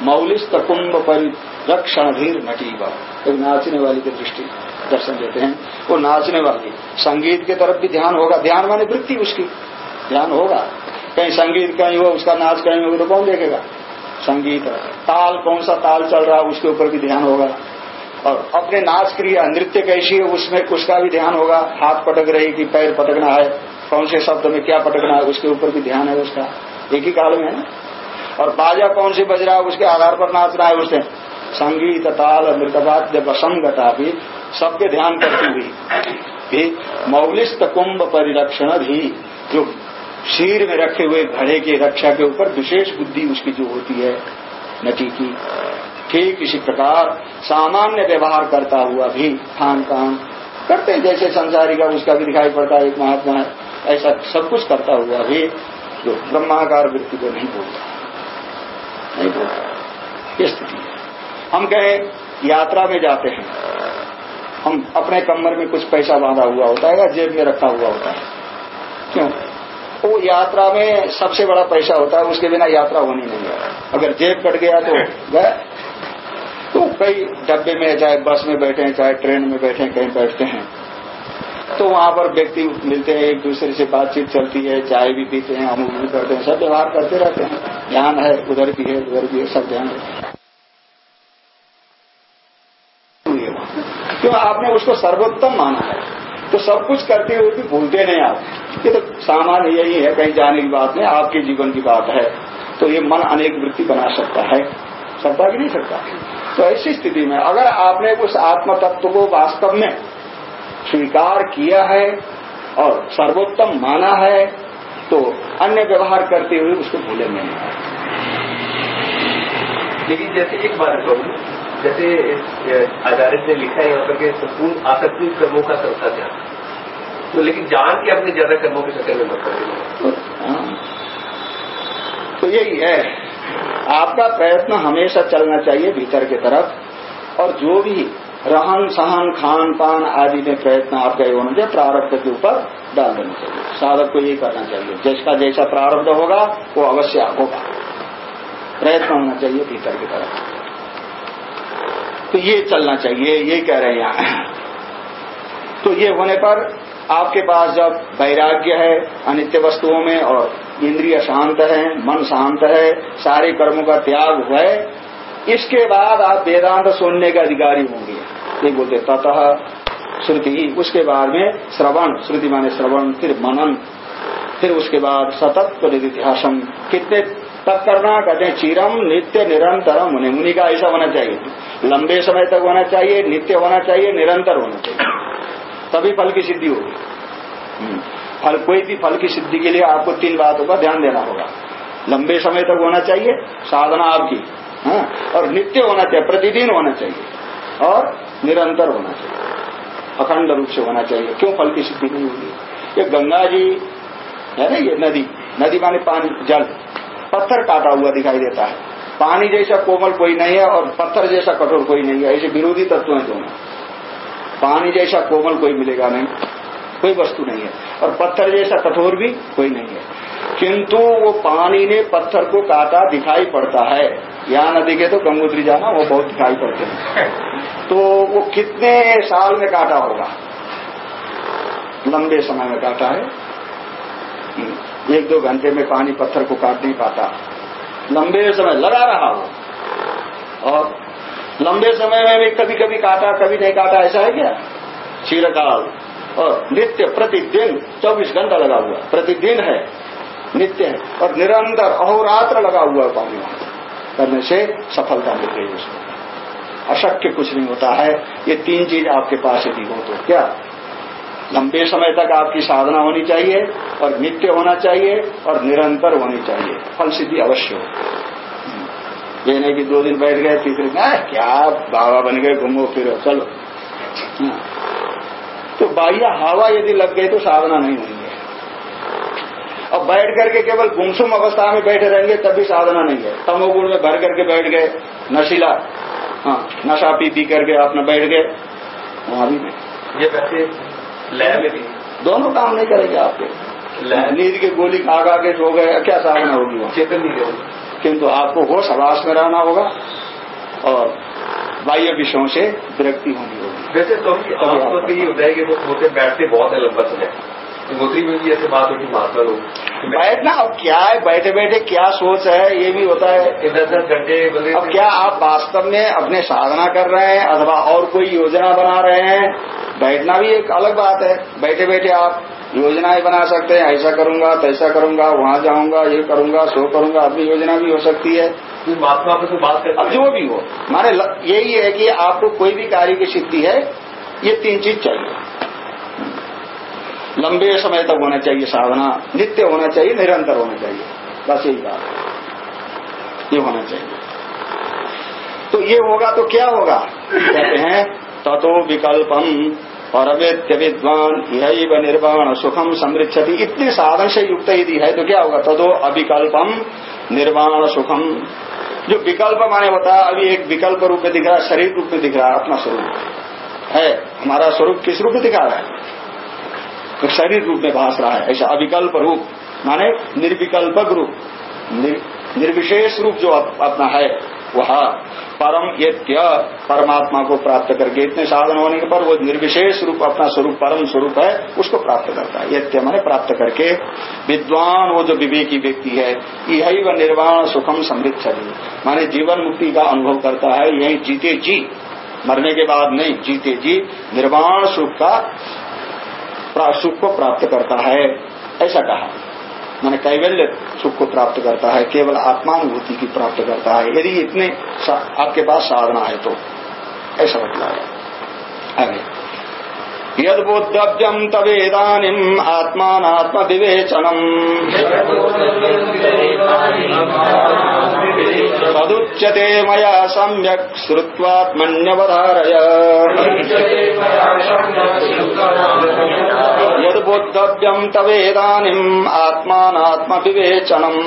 मौलिस्त कुंभ परिरक्षण धीर नटीब एक नाचने वाली की दृष्टि दर्शन देते हैं। वो नाचने वाली, संगीत की तरफ़ भी ध्यान होगा। ध्यान माने वृत्ति उसकी। ध्यान होगा। कहीं संगीत कहीं हो उसका नाच कहीं हो तो कौन देखेगा? संगीत। ताल, कौन सा ताल चल रहा है उसके ऊपर भी ध्यान होगा। और अपने नाच क्रिया नृत्य कैसी है, उसमें उसका भी ध्यान होगा। हाथ पटक रही कि पैर पटकना है। कौन से शब्द में क्या पटकना है, उसके ऊपर भी ध्यान है उसका। एक ही काल में है और बाजा कौन से बज रहा है, उसके आधार पर नाचना है उसने। संगीत, ताल मृतवाद्य वसंगता भी सबके ध्यान करती हुई। भी मौलिस्त कुंभ परिरक्षण भी जो शीर में रखे हुए घड़े की रक्षा के ऊपर विशेष बुद्धि उसकी जो होती है, नटी की। ठीक इसी प्रकार सामान्य व्यवहार करता हुआ भी खान पान करते जैसे संसारी का उसका भी दिखाई पड़ता है, एक महात्मा है ऐसा सब कुछ करता हुआ भी जो ब्रह्माकार वृत्ति को नहीं बोलता। नहीं बोलता। स्थिति हम कहें, यात्रा में जाते हैं। हम अपने कमर में कुछ पैसा बांधा हुआ होता है या जेब में रखा हुआ होता है। क्यों? वो यात्रा में सबसे बड़ा पैसा होता है, उसके बिना यात्रा होनी नहीं है। अगर जेब कट गया तो गए। तो कई डब्बे में चाहे बस में बैठे हैं, चाहे ट्रेन में बैठे हैं, कहीं बैठते हैं। तो वहाँ पर व्यक्ति मिलते हैं, एक दूसरे से बातचीत चलती है, चाय भी पीते हैं अमूल भी करते हैं, सब व्यवहार करते रहते हैं। ध्यान है, उधर भी है, उधर भी है, सब ध्यान है। क्यों आपने उसको सर्वोत्तम माना है। तो सब कुछ करते हुए भी भूलते नहीं आप। ये तो सामान्य यही है, कहीं जाने की बात नहीं, आपके जीवन की बात है। तो ये मन अनेक वृत्ति बना सकता है। सकता कि नहीं सकता? तो ऐसी स्थिति में अगर आपने उस आत्म तत्व को वास्तव में स्वीकार किया है और सर्वोत्तम माना है तो अन्य व्यवहार करते हुए उसको भूलेंगे नहीं। लेकिन जैसे एक बात कहूँ जैसे आचार्य ने लिखा है यहाँ पर के संपूर्ण आसक्ति कर्मों का संस्था ध्यान तो लेकिन जान के अपने ज़्यादा कर्मों के चक्कर में मत हाँ। तो यही है। आपका प्रयत्न हमेशा चलना चाहिए भीतर की तरफ़। और जो भी रहन सहन, खान पान आदि में प्रयत्न आपका ये होना चाहिए प्रारब्ध के ऊपर डाल देना चाहिए। साधक को यही करना चाहिए। जिसका जैसा प्रारब्ध होगा, वो अवश्य होगा। प्रयत्न होना चाहिए भीतर की तरफ़। तो ये चलना चाहिए, ये कह रहे हैं यहाँ। तो ये होने पर आपके पास जब वैराग्य है, अनित्य वस्तुओं में और इंद्रिय शांत है, मन शांत है, सारे कर्मों का त्याग है, इसके बाद आप वेदांत सुनने के अधिकारी होंगे। ये बोलते ततः श्रुति, उसके बाद में श्रवण, श्रुति माने श्रवण, फिर मनन, फिर उसके बाद सतत्व निधिध्यासम। कितने तक करना कहते हैं, चिरम नित्य निरंतरम मुनि मुनि का ऐसा होना चाहिए। लंबे समय तक होना चाहिए, नित्य होना चाहिए, निरंतर होना चाहिए। तभी फल की सिद्धि होगी। हम्म। फल, कोई भी फल की सिद्धि के लिए आपको तीन बातों का ध्यान देना होगा। लंबे समय तक होना चाहिए, साधना आपकी हाँ और नित्य होना चाहिए, प्रतिदिन होना चाहिए, और निरंतर होना चाहिए, अखंड रूप से होना चाहिए। क्यों फल की सिद्धि नहीं होगी? ये गंगा जी, है ना, ये नदी नदी माने पानी, जल, पत्थर काटा हुआ दिखाई देता है। पानी जैसा कोमल कोई नहीं है और पत्थर जैसा कठोर कोई नहीं है, ऐसे विरोधी तत्व है दोनों पानी जैसा कोमल कोई मिलेगा नहीं। कोई वस्तु नहीं है। और पत्थर जैसा कठोर भी कोई नहीं है। किंतु वो पानी ने पत्थर को काटा, दिखाई पड़ता है। यहाँ नदी के तो गंगोत्री जाना, वो बहुत दिखाई पड़ते हैं। तो वो कितने साल में काटा होगा? लंबे समय में काटा है। एक दो घंटे में पानी पत्थर को काट नहीं पाता। लंबे समय लगा रहा हो। और लंबे समय में भी कभी कभी काटा, कभी नहीं काटा, ऐसा है क्या? क्षीरकाल और नित्य, प्रतिदिन 24 घंटा लगा हुआ। प्रतिदिन है, नित्य है, और निरंतर अहोरात्र लगा हुआ है पानी। करने से सफलता मिल गई उसको अशक्य कुछ नहीं होता है। ये तीन चीज़ आपके पास यदि हो तो क्या? लंबे समय तक आपकी साधना होनी चाहिए, और नित्य होना चाहिए, और निरंतर होनी चाहिए। फल सिद्धि अवश्य हो। ये नहीं कि दो दिन बैठ गए तीसरे दिन क्या बाबा बन गए घूमो फिरो चलो। हाँ। तो बाह्य हवा यदि लग गई तो साधना नहीं होनी है। अब बैठ करके केवल गुमसुम अवस्था में बैठे रहेंगे तभी साधना नहीं है। तमोगुण में भर करके बैठ गए नशीला हाँ नशा पी पी करके आपने बैठ गए वहाँ भी नहीं। ये वैसे लय में भी दोनों काम नहीं करेंगे आपके नींद की गोली खा खा के सो गए क्या साधना होगी वहाँ? चेतन नहीं रहेगी किंतु आपको होश आवास में रहना होगा और बाह्य विषयों से विरक्ति होनी होगी। वैसे तो आपको तो ये होता है कि वो सोते बैठते बहुत है लंबा समय। गोत्री में भी ऐसे बात होती महात्मा लोग बैठना अब क्या है? बैठे बैठे क्या सोच है? ये भी होता है। दस दस घंटे अब क्या आप वास्तव में अपने साधना कर रहे हैं अथवा और कोई योजना बना रहे हैं? बैठना भी एक अलग बात है। बैठे बैठे आप योजनाएँ बना सकते हैं ऐसा करूँगा तैसा करूँगा वहाँ जाऊँगा ये करूँगा सो करूँगा अपनी योजना भी हो सकती है। महात्मा को बात करते अब जो भी हो माने यही है कि आपको कोई भी कार्य की सिद्धि है ये तीन चीज़ चाहिए। लंबे समय तक होना चाहिए साधना नित्य होना चाहिए निरंतर होना चाहिए। बस यही बात ये होना चाहिए। तो ये होगा तो क्या होगा? कहते हैं ततो विकल्पम। परवेत्य विद्वान यही निर्वाण सुखम समृद्धि इतने साधन से युक्त यदि है तो क्या होगा? तदो अविकल्पम निर्वाण सुखम जो विकल्प माने होता है अभी एक विकल्प रूप में दिख रहा है शरीर रूप में दिख रहा है अपना स्वरूप। है, हमारा स्वरूप किस रूप में दिखा रहा है? तो शरीर रूप में भाष रहा है, ऐसा अविकल्प रूप, माने निर्विकल्पक रूप निर्विशेष रूप जो अपना है वह परम यज्ञ परमात्मा को प्राप्त करके इतने साधन होने के पर वो निर्विशेष रूप, अपना स्वरूप, परम स्वरूप है, उसको प्राप्त करता है। यज्ञ माने प्राप्त करके विद्वान, वो जो विवेकी व्यक्ति है यही वह निर्वाण सुखम समृद्ध छवि माने जीवन मुक्ति का अनुभव करता है, यही जीते जी, मरने के बाद नहीं, जीते जी, निर्वाण सुख का सुख को प्राप्त करता है। ऐसा कहा। मैंने कैवल्य सुख को प्राप्त करता है, केवल आत्मानुभूति की प्राप्त करता है। यदि इतने आपके पास साधना है तो ऐसा बतलाया आगे। यदोद्धव्यम तवेदानी आत्मात्म विवेचनम तदुच्यते मया सम्यक् श्रुत्वात्मन्यवधारय। यदोद्धव्यम तवेदानीम आत्मात्म विवेचनम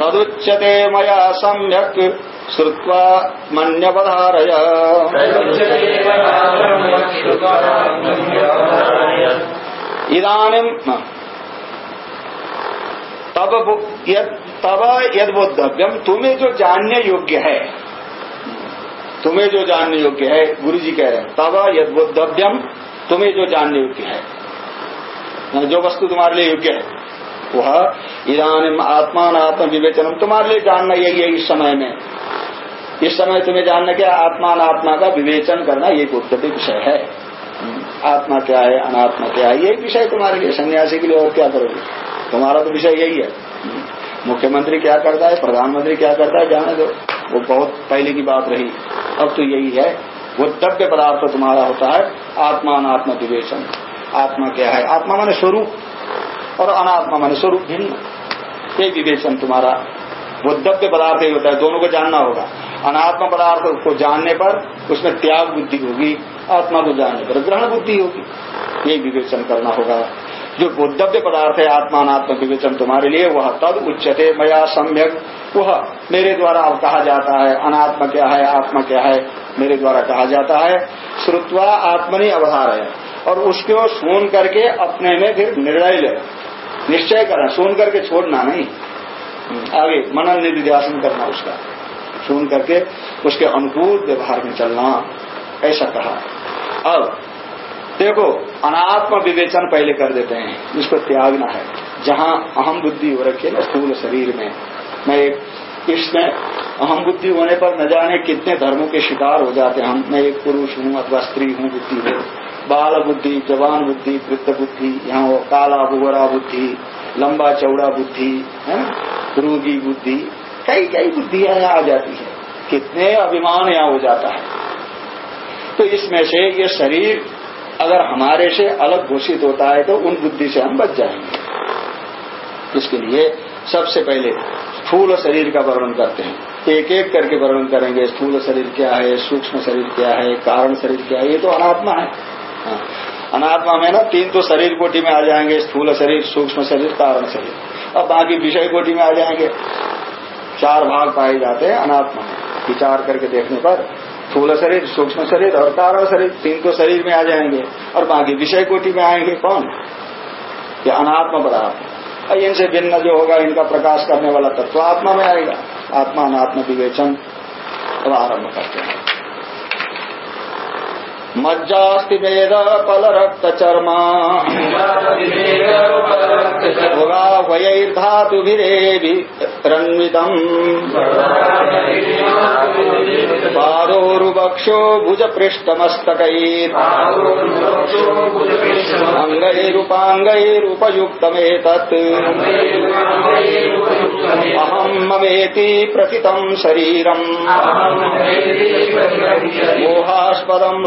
तदुच्यते मया सम्यक् श्रुत्वा मन्यवधारय इदानीम तब तब यद बोधव्यम तुम्हें जो जानने योग्य है, तुम्हें जो जानने योग्य है गुरु जी कह रहे हैं, तब यद बोधव्यम तुम्हें जो जानने योग्य है जो वस्तु तुम्हारे लिए योग्य है, वह इधानी आत्मान आत्म विवेचनम तुम्हारे लिए जानना यही है इस समय में। इस समय तुम्हें जानना क्या आत्मा अनात्मा का विवेचन करना ये उद्यमी विषय है। आत्मा क्या है, अनात्मा क्या है यही विषय तुम्हारे लिए, सन्यासी के लिए और क्या करोगे? तुम्हारा तो विषय यही है। मुख्यमंत्री क्या करता है, प्रधानमंत्री क्या करता है, जाने दो। वो बहुत पहले की बात रही। अब तो यही है। वो द्रव्य पदार्थ तुम्हारा होता है, आत्मा अनात्मा विवेचन। आत्मा क्या है? आत्मा माने स्वरूप। और अनात्मा माने स्वरूप भिन्न। ये विवेचन तुम्हारा। वो द्रव्य पदार्थ ही होता है, दोनों को जानना होगा। अनात्म पदार्थ को जानने पर उसमें त्याग बुद्धि होगी, आत्मा को जानने पर ग्रहण बुद्धि होगी। ये विवेचन करना होगा। जो बोद्धव्य पदार्थ है आत्मा अनात्म विवेचन तुम्हारे लिए, वह तद उच्चते मया सम्यक। वह मेरे द्वारा अब कहा जाता है, अनात्मा क्या है, आत्मा क्या है, मेरे द्वारा कहा जाता है। श्रुत्वा आत्मनि अवधार है, और उसको सुन करके अपने में फिर निर्णय ले। निश्चय करना सुन करके छोड़ना नहीं। आगे मनन निधिध्यासन करना उसका। सुन करके उसके अनुकूल व्यवहार में चलना, ऐसा कहा। अब देखो, अनात्म विवेचन पहले कर देते हैं जिसको त्यागना है। जहाँ अहम बुद्धि हो रखी है ना, स्थूल शरीर में। मैं एक इसमें अहम बुद्धि होने पर न जाने कितने धर्मों के शिकार हो जाते हैं हम। मैं एक पुरुष हूँ, अथवा स्त्री हूँ, बुद्धि हो। बाल बुद्धि, जवान बुद्धि वृद्ध बुद्धि, यहाँ काला बुगरा बुद्धि, लंबा चौड़ा बुद्धि, है रोगी बुद्धि, कई कई बुद्धियाँ यहाँ आ जाती है। कितने अभिमान यहाँ हो जाता है। तो इसमें से ये शरीर अगर हमारे से अलग घोषित होता है तो उन बुद्धि से हम बच जाएँगे। इसके लिए सबसे पहले स्थूल शरीर का वर्णन करते हैं। एक एक करके वर्णन करेंगे, स्थूल शरीर क्या है, सूक्ष्म शरीर क्या है, कारण शरीर क्या है, ये तो अनात्मा है। हाँ। अनात्मा में ना तीन तो शरीर कोटि में आ जाएँगे, स्थूल शरीर, सूक्ष्म शरीर, कारण शरीर। अब बाकी विषय कोटि में आ जाएँगे। चार भाग पाए जाते हैं अनात्मा विचार करके देखने पर स्थूल शरीर, सूक्ष्म शरीर और कारण शरीर तीन तो शरीर में आ जाएँगे और बाकी विषय कोटि में आएँगे कौन? ये अनात्मा पदार्थ। इनसे भिन्न जो होगा, इनका प्रकाश करने वाला तत्व आत्मा में आएगा। आत्मा अनात्म विवेचन। अब आरंभ करते हैं। मज्जास्ति वेद पल रक्त चर्मा भोगा वयैर्धातुभिरेभिरन्वितम् पादोरुवक्षो भुजपृष्ठमस्तकैर्। अङ्गैरुपाङ्गैरुपयुक्तमेतत्। अहम् ममेति प्रथितम् शरीरम्। मोहास्पदम्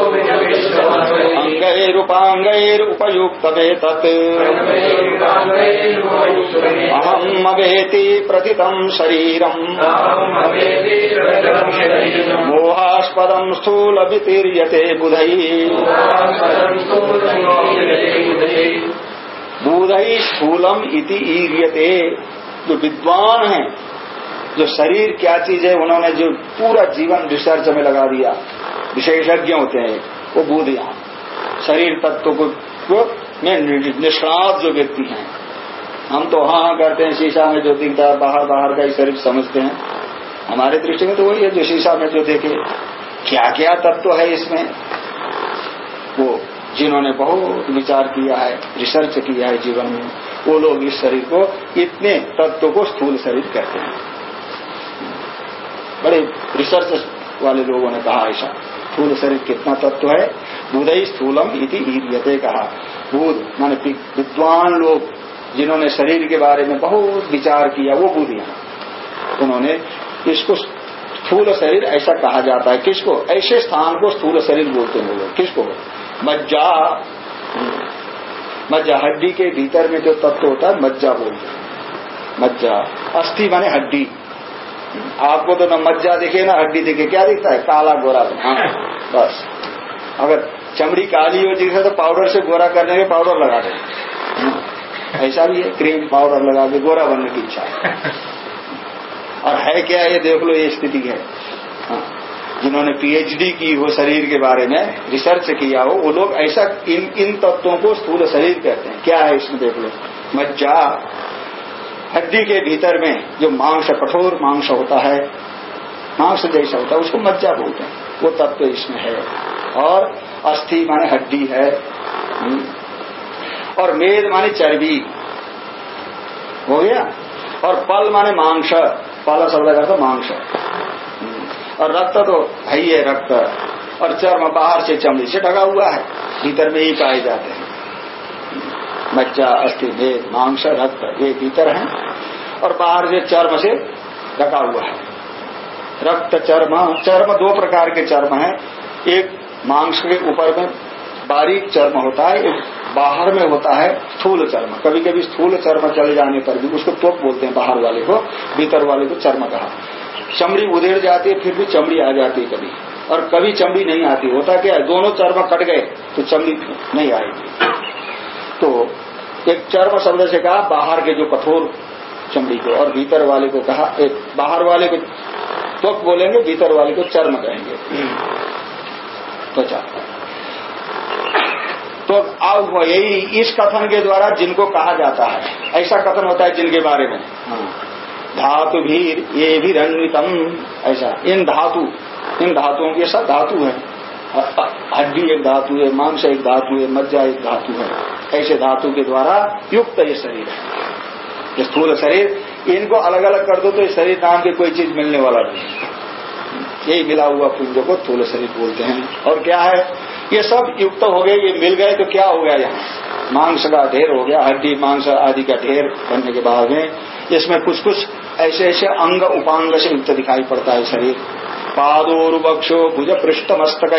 पादोरुवक्षो भुजपृष्ठमस्तकैः अङ्गैरुपाङ्गैरुपयुक्तमेतत् अहमवेति प्रतितम् शरीरम्। मोहास्पदम् स्थूलवितीर्यते बुधैः। बुधई स्थूलम इति ईर्यते। जो विद्वान है, जो शरीर क्या चीज़ है, उन्होंने जो पूरा जीवन रिसर्च में लगा दिया। विशेषज्ञ होते हैं, वो बूध यहाँ। शरीर तत्व को, में निष्णात जो व्यक्ति हैं। हम तो हाँ हाँ करते हैं शीशा में जो दिखता है बाहर बाहर का ही शरीर समझते हैं। हमारे दृष्टि में तो वही है जो शीशा में जो देखे। क्या क्या तत्व है इसमें? वो जिन्होंने बहुत विचार किया है रिसर्च किया है जीवन में वो लोग इस शरीर को इतने तत्व को स्थूल शरीर कहते हैं। बड़े रिसर्च वाले लोगों ने कहा ऐसा। स्थूल शरीर कितना तत्व है? बुधई स्थूलम इति ईरियते कहा। बुध, माने विद्वान लोग, जिन्होंने शरीर के बारे में बहुत विचार किया, वो बुध यहाँ। उन्होंने इसको स्थूल शरीर ऐसा कहा जाता है? किसको? ऐसे स्थान को स्थूल शरीर बोलते हैं लोग। किसको? मज्जा। मज्जा, हड्डी के भीतर में जो तत्व होता है, मज्जा बोलते हैं। मज्जा। अस्थि माने हड्डी। आपको तो न मज्जा दिखे, ना हड्डी दिखे, क्या दिखता है? काला गोरा। हाँ बस। अगर चमड़ी काली हो जिसे तो पाउडर से गोरा करने के पाउडर लगा दे। ऐसा भी है क्रीम पाउडर लगा के गोरा बनने की इच्छा है। और है क्या, ये देख लो, ये स्थिति है। हाँ। जिन्होंने पीएचडी की हो शरीर के बारे में रिसर्च किया हो, वो लोग ऐसा इन इन तत्वों को स्थूल शरीर कहते हैं। क्या है इसमें देख लो? मज्जा। हड्डी के भीतर में जो मांस कठोर मांस होता है, मांस जैसा होता है, उसको मज्जा बोलते हैं। वो तत्व तो इसमें है। और अस्थि माने हड्डी है। और मेद माने चर्बी। हो गया? और पल माने मांस। पल शब्द का मांस। और रक्त तो है ही है रक्त। और चर्म बाहर से चमड़ी से ढका हुआ है। भीतर में ही पाए जाते हैं। मज्जा अस्थि भेद मांस रक्त ये भीतर है और बाहर से चर्म से ढका हुआ है। रक्त चर्म चर्म दो प्रकार के चर्म है। एक मांस के ऊपर में बारीक चर्म होता है, एक बाहर में होता है स्थूल चर्म। कभी कभी स्थूल चर्म चले जाने पर भी उसको त्वक बोलते हैं बाहर वाले को, भीतर वाले को चर्म कहा। चमड़ी उधेड़ जाती है, फिर भी चमड़ी आ जाती है कभी। और कभी चमड़ी नहीं आती, होता क्या है, दोनों चर्म कट गए तो चमड़ी नहीं आएगी। तो एक चर्म शब्द से कहा बाहर के जो कठोर चमड़ी को और भीतर वाले को कहा एक बाहर वाले को त्वक बोलेंगे भीतर वाले को चर्म कहेंगे। त्वचा तो अब यही इस कथन के द्वारा जिनको कहा जाता है ऐसा कथन होता है जिनके बारे में। हाँ। धातु भीर ये भी रन्वितम ऐसा। इन धातु इन धातुओं के सब धातु है। हड्डी एक धातु है मांस एक धातु है मज्जा एक धातु है ऐसे धातु के द्वारा युक्त ये शरीर है ये स्थूल शरीर इनको अलग अलग कर दो तो इस शरीर नाम की कोई चीज़ मिलने वाला नहीं यही मिला हुआ पुंज को स्थूल शरीर बोलते हैं और क्या है ये सब युक्त हो गए ये मिल गए तो क्या हो गया यहाँ मांस का ढेर हो गया हड्डी मांस आदि का ढेर बनने के बाद में इसमें कुछ कुछ ऐसे ऐसे अंग उपांग से युक्त दिखाई पड़ता है शरीर। पादोर वक्षो भुज पृष्ठ मस्तक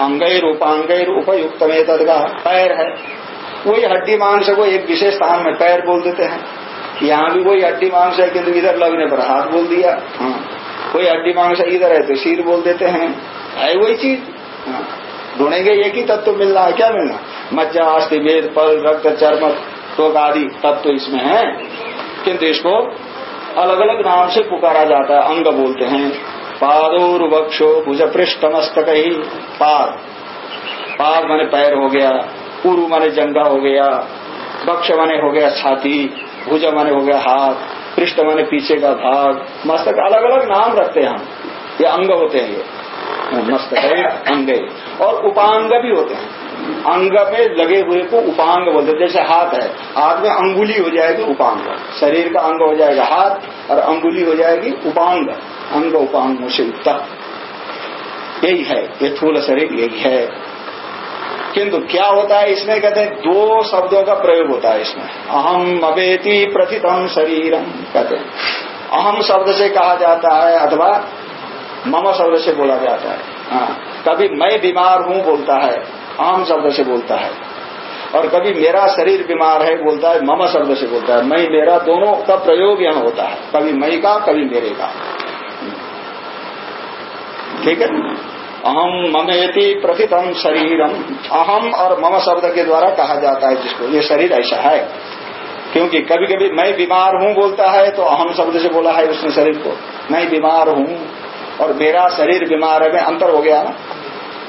अंगैर उपांगैर उपयुक्त में तदगा। पैर है। वही हड्डी मांस को एक विशेष स्थान में पैर बोल देते हैं। यहाँ भी वही हड्डी मांस है किन्तु इधर लगने पर हाथ बोल दिया। हाँ। कोई हड्डी मांस इधर है तो सिर बोल देते हैं। है वही चीज़। हाँ। ढूंढेंगे एक ही तत्व मिल रहा है, क्या मिलना मज्जा अस्थि वेद पल रक्त, चर्म टोक आदि तत्व इसमें है। किंतु इसको अलग अलग नाम से पुकारा जाता है। अंग बोलते हैं। पादोर वक्षो भुज पृष्ठ मस्तक ही पाद। पाद माने पैर हो गया पूर्व माने जंगा हो गया, वक्ष माने हो गया छाती, भुज माने हो गया हाथ, पृष्ठ माने पीछे का भाग, मस्तक अलग अलग नाम रखते हैं हम। ये अंग होते हैं ये। मस्तक है अंग। और उपांग भी होते हैं। अंग में लगे हुए को उपांग बोलते जैसे हाथ है, हाथ में अंगुली हो जाएगी उपांग। शरीर का अंग हो जाएगा हाथ और अंगुली हो जाएगी उपांग। अंग उपांग से युक्त यही है, ये थूल शरीर यही है। किंतु क्या होता है इसमें? कहते हैं, दो शब्दों का प्रयोग होता है इसमें। अहम अवेति प्रथितम शरीरम, कहते हैं। अहम शब्द से कहा जाता है अथवा मम शब्द से बोला जाता है। हाँ कभी मैं बीमार हूँ बोलता है। अहम शब्द से बोलता है। और कभी मेरा शरीर बीमार है, बोलता है, मम शब्द से बोलता है। मैं मेरा दोनों का प्रयोग यहाँ होता है। कभी मई का, कभी मेरे का। ठीक है? अहम ममेति प्रथितम शरीरम अहम और मम शब्द के द्वारा कहा जाता है जिसको। ये शरीर ऐसा है। क्योंकि कभी कभी मैं बीमार हूँ बोलता है तो अहम शब्द से बोला है उसने शरीर को। मैं बीमार हूँ और मेरा शरीर बीमार है, में अंतर हो गया ना।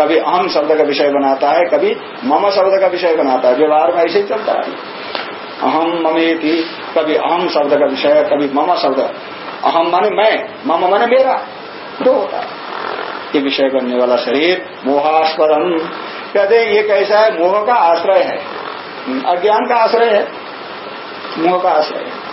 कभी अहम शब्द का विषय बनाता है, कभी मम शब्द का विषय बनाता है। व्यवहार में ऐसे ही चलता है। अहम ममेति, कभी अहम शब्द का विषय, कभी मम शब्द। अहम माने मैं, मम माने मेरा। दो होता है। ये विषय बनने वाला शरीर मोहास्पदम कहते ये कैसा है? मोह का आश्रय है। अज्ञान का आश्रय है। मोह का आश्रय है।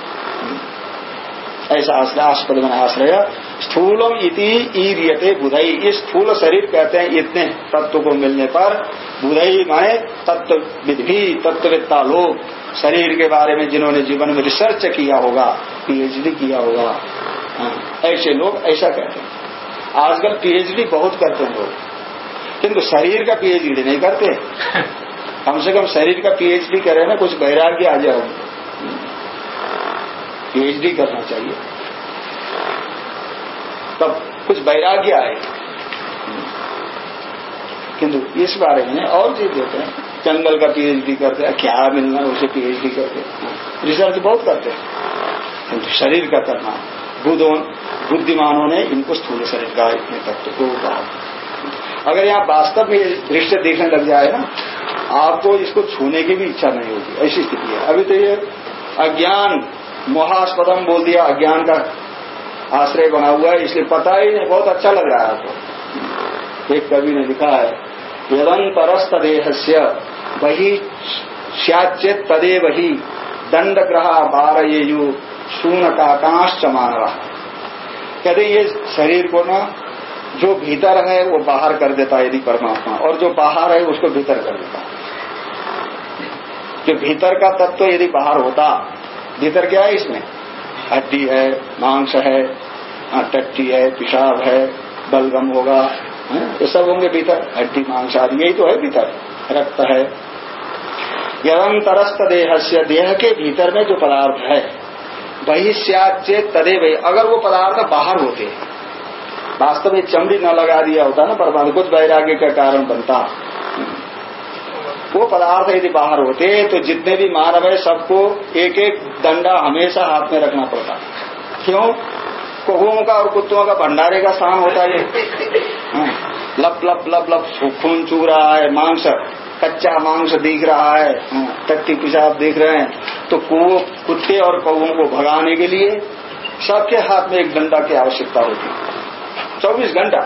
ऐसा आश्रय आस्पद में आश्रय। स्थूलम इति ईरियते बुधई इस स्थूल शरीर कहते हैं इतने तत्व को मिलने पर। बुधई माने तत्व विधि तत्ववेत्ता लोग। शरीर के बारे में जिन्होंने जीवन में रिसर्च किया होगा पीएचडी किया होगा। हाँ, ऐसे लोग ऐसा कहते हैं। आजकल पीएचडी बहुत करते हैं लोग। किंतु शरीर का पीएचडी नहीं करते। कम से कम शरीर का पीएचडी करे ना कुछ वैराग्य आ जाए। पीएचडी करना चाहिए। तब कुछ वैराग्य आए। किंतु इस बारे में और चीज़ देते हैं। जंगल का पीएचडी करते हैं, क्या मिलना उसे पीएचडी करते रिसर्च बहुत करते हैं। किंतु शरीर का करना। बुद्धों, बुद्धिमानों ने इनको स्थूल शरीर का इतने तत्व को कहा। अगर यहाँ वास्तव में दृश्य देखने लग जाए ना, आपको इसको छूने की भी इच्छा नहीं होगी ऐसी स्थिति है। अभी तो ये अज्ञान मोहास्पदम बोल दिया, अज्ञान का आश्रय बना हुआ है, इसलिए पता ही नहीं, बहुत अच्छा लग रहा है आपको। एक कवि ने लिखा है यदंतरस्त देह से वही श्याचेत तदे वही दंड ग्रह बार ये यु शून का कांश मानवा। कहते ये शरीर को ना, जो भीतर है, वो बाहर कर देता है यदि परमात्मा, और जो बाहर है, उसको भीतर कर देता है। जो भीतर का तत्व तो यदि बाहर होता भीतर क्या है इसमें? हड्डी है, मांस है टट्टी है, पेशाब है, बलगम होगा ये सब होंगे भीतर। हड्डी, मांस आदि, यही तो है भीतर। रक्त है। यदंतरस्त देह से देह के भीतर में जो पदार्थ है, वही तदे वही अगर वो पदार्थ बाहर होते, वास्तव में चमड़ी न लगा दिया होता ना परमाणु, कुछ वैराग्य का कारण बनता वो पदार्थ यदि बाहर होते तो जितने भी मानव है सबको एक एक दंडा हमेशा हाथ में रखना पड़ता। क्यों? कौओं का और कुत्तों का भंडारे का स्थान होता है हाँ, लप लप लप लप खून चू रहा है मांस कच्चा मांस दिख रहा है। हाँ, टट्टी पिशाब दिख रहे हैं। तो कुओं कुत्ते और कौओं को भगाने के लिए सबके हाथ में एक डंडा की आवश्यकता होती है। चौबीस घंटा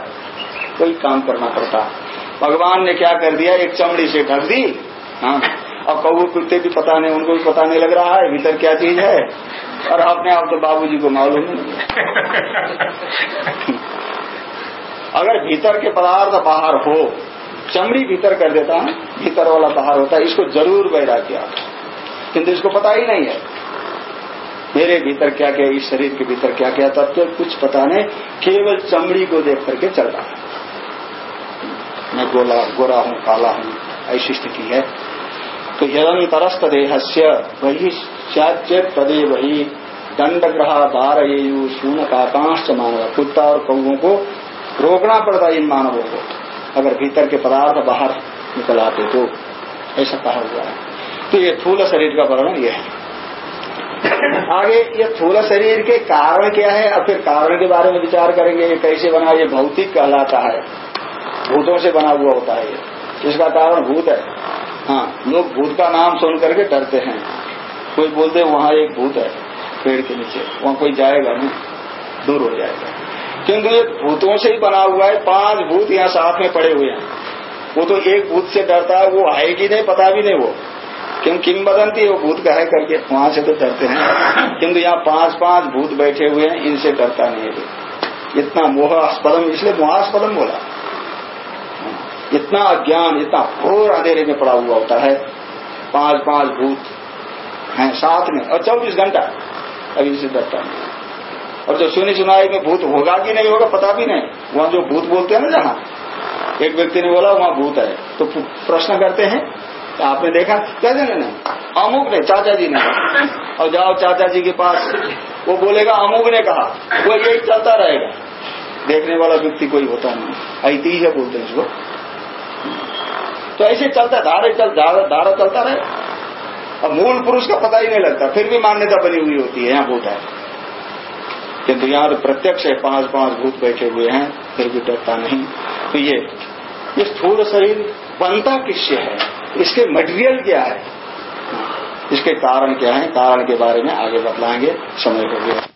कोई काम करना पड़ता। भगवान ने क्या कर दिया? एक चमड़ी से ढक दी। हाँ। और कौ कुत्ते भी पता नहीं, उनको भी पता नहीं लग रहा है, भीतर क्या चीज़ है? और अपने आप तो बाबूजी को मालूम नहीं अगर भीतर के पदार्थ बाहर हो, चमड़ी भीतर कर देता है, भीतर वाला बाहर होता है, इसको ज़रूर बैरा किया किंतु इसको पता ही नहीं है। मेरे भीतर क्या क्या इस शरीर के भीतर क्या क्या तत्व, कुछ पता नहीं, केवल चमड़ी को देख करके चल रहा है। मैं गोला, गोरा हूँ, काला हूँ ऐसी स्थिति है। तो यदंतरस्त देह से वही सैच्य तदे वही दंड ग्रह बार ये शून काकांश मानव कुत्ता और कौओं को रोकना पड़ता इन मानवों को। अगर भीतर के पदार्थ बाहर निकल आते तो ऐसा कहा हुआ है। तो ये थूल शरीर का वर्णन यह है। आगे, ये थूल शरीर के कारण क्या है? और फिर कारण के बारे में विचार करेंगे। ये कैसे बना? ये भौतिक कहलाता है। भूतों से बना हुआ होता है इसका कारण भूत है। हाँ लोग भूत का नाम सुन करके डरते हैं। कोई बोलते वहाँ एक भूत है पेड़ के नीचे। वहाँ कोई जाएगा नहीं। दूर हो जाएगा। क्योंकि ये भूतों से ही बना हुआ है। पाँच भूत यहाँ साथ में पड़े हुए हैं। वो तो एक भूत से डरता है, वो कि नहीं, पता भी नहीं वो। क्यों, किम बदंती वो भूत का है करके। वहाँ से तो डरते हैं। किंतु यहाँ पाँच पाँच भूत बैठे हुए हैं, इनसे डरता नहीं है। इतना मोहास्पदम, इसलिए मोहास्पदम बोला। इतना अज्ञान इतना घोर अंधेरे में पड़ा हुआ होता है, पाँच पाँच भूत हैं साथ में, और चौबीस घंटा अभी से नहीं और जो सुनी सुनाई में भूत होगा कि नहीं होगा, पता भी नहीं। वहाँ जो भूत बोलते हैं ना जहाँ, एक व्यक्ति ने बोला, वहाँ भूत है। तो प्रश्न करते हैं तो आपने देखा? कहते नहीं नहीं। अमुक ने, चाचा जी ने। और जाओ चाचा जी के पास, वो बोलेगा, अमुक ने कहा, वो यही चलता रहेगा। देखने वाला व्यक्ति कोई होता नहीं। ऐती है बोलते हैं इसको। तो ऐसे चलता, धारा चल, धारा चलता रहे। और मूल पुरुष का पता ही नहीं लगता, फिर भी मान्यता बनी हुई होती है, यहाँ भूत है। किंतु यहाँ तो प्रत्यक्ष है, पाँच पाँच भूत बैठे हुए हैं, फिर भी डरता नहीं। तो ये ये स्थूल शरीर बनता किससे है? इसके मटेरियल क्या है? इसके कारण क्या है? कारण के बारे में आगे बतलाएँगे, समय गया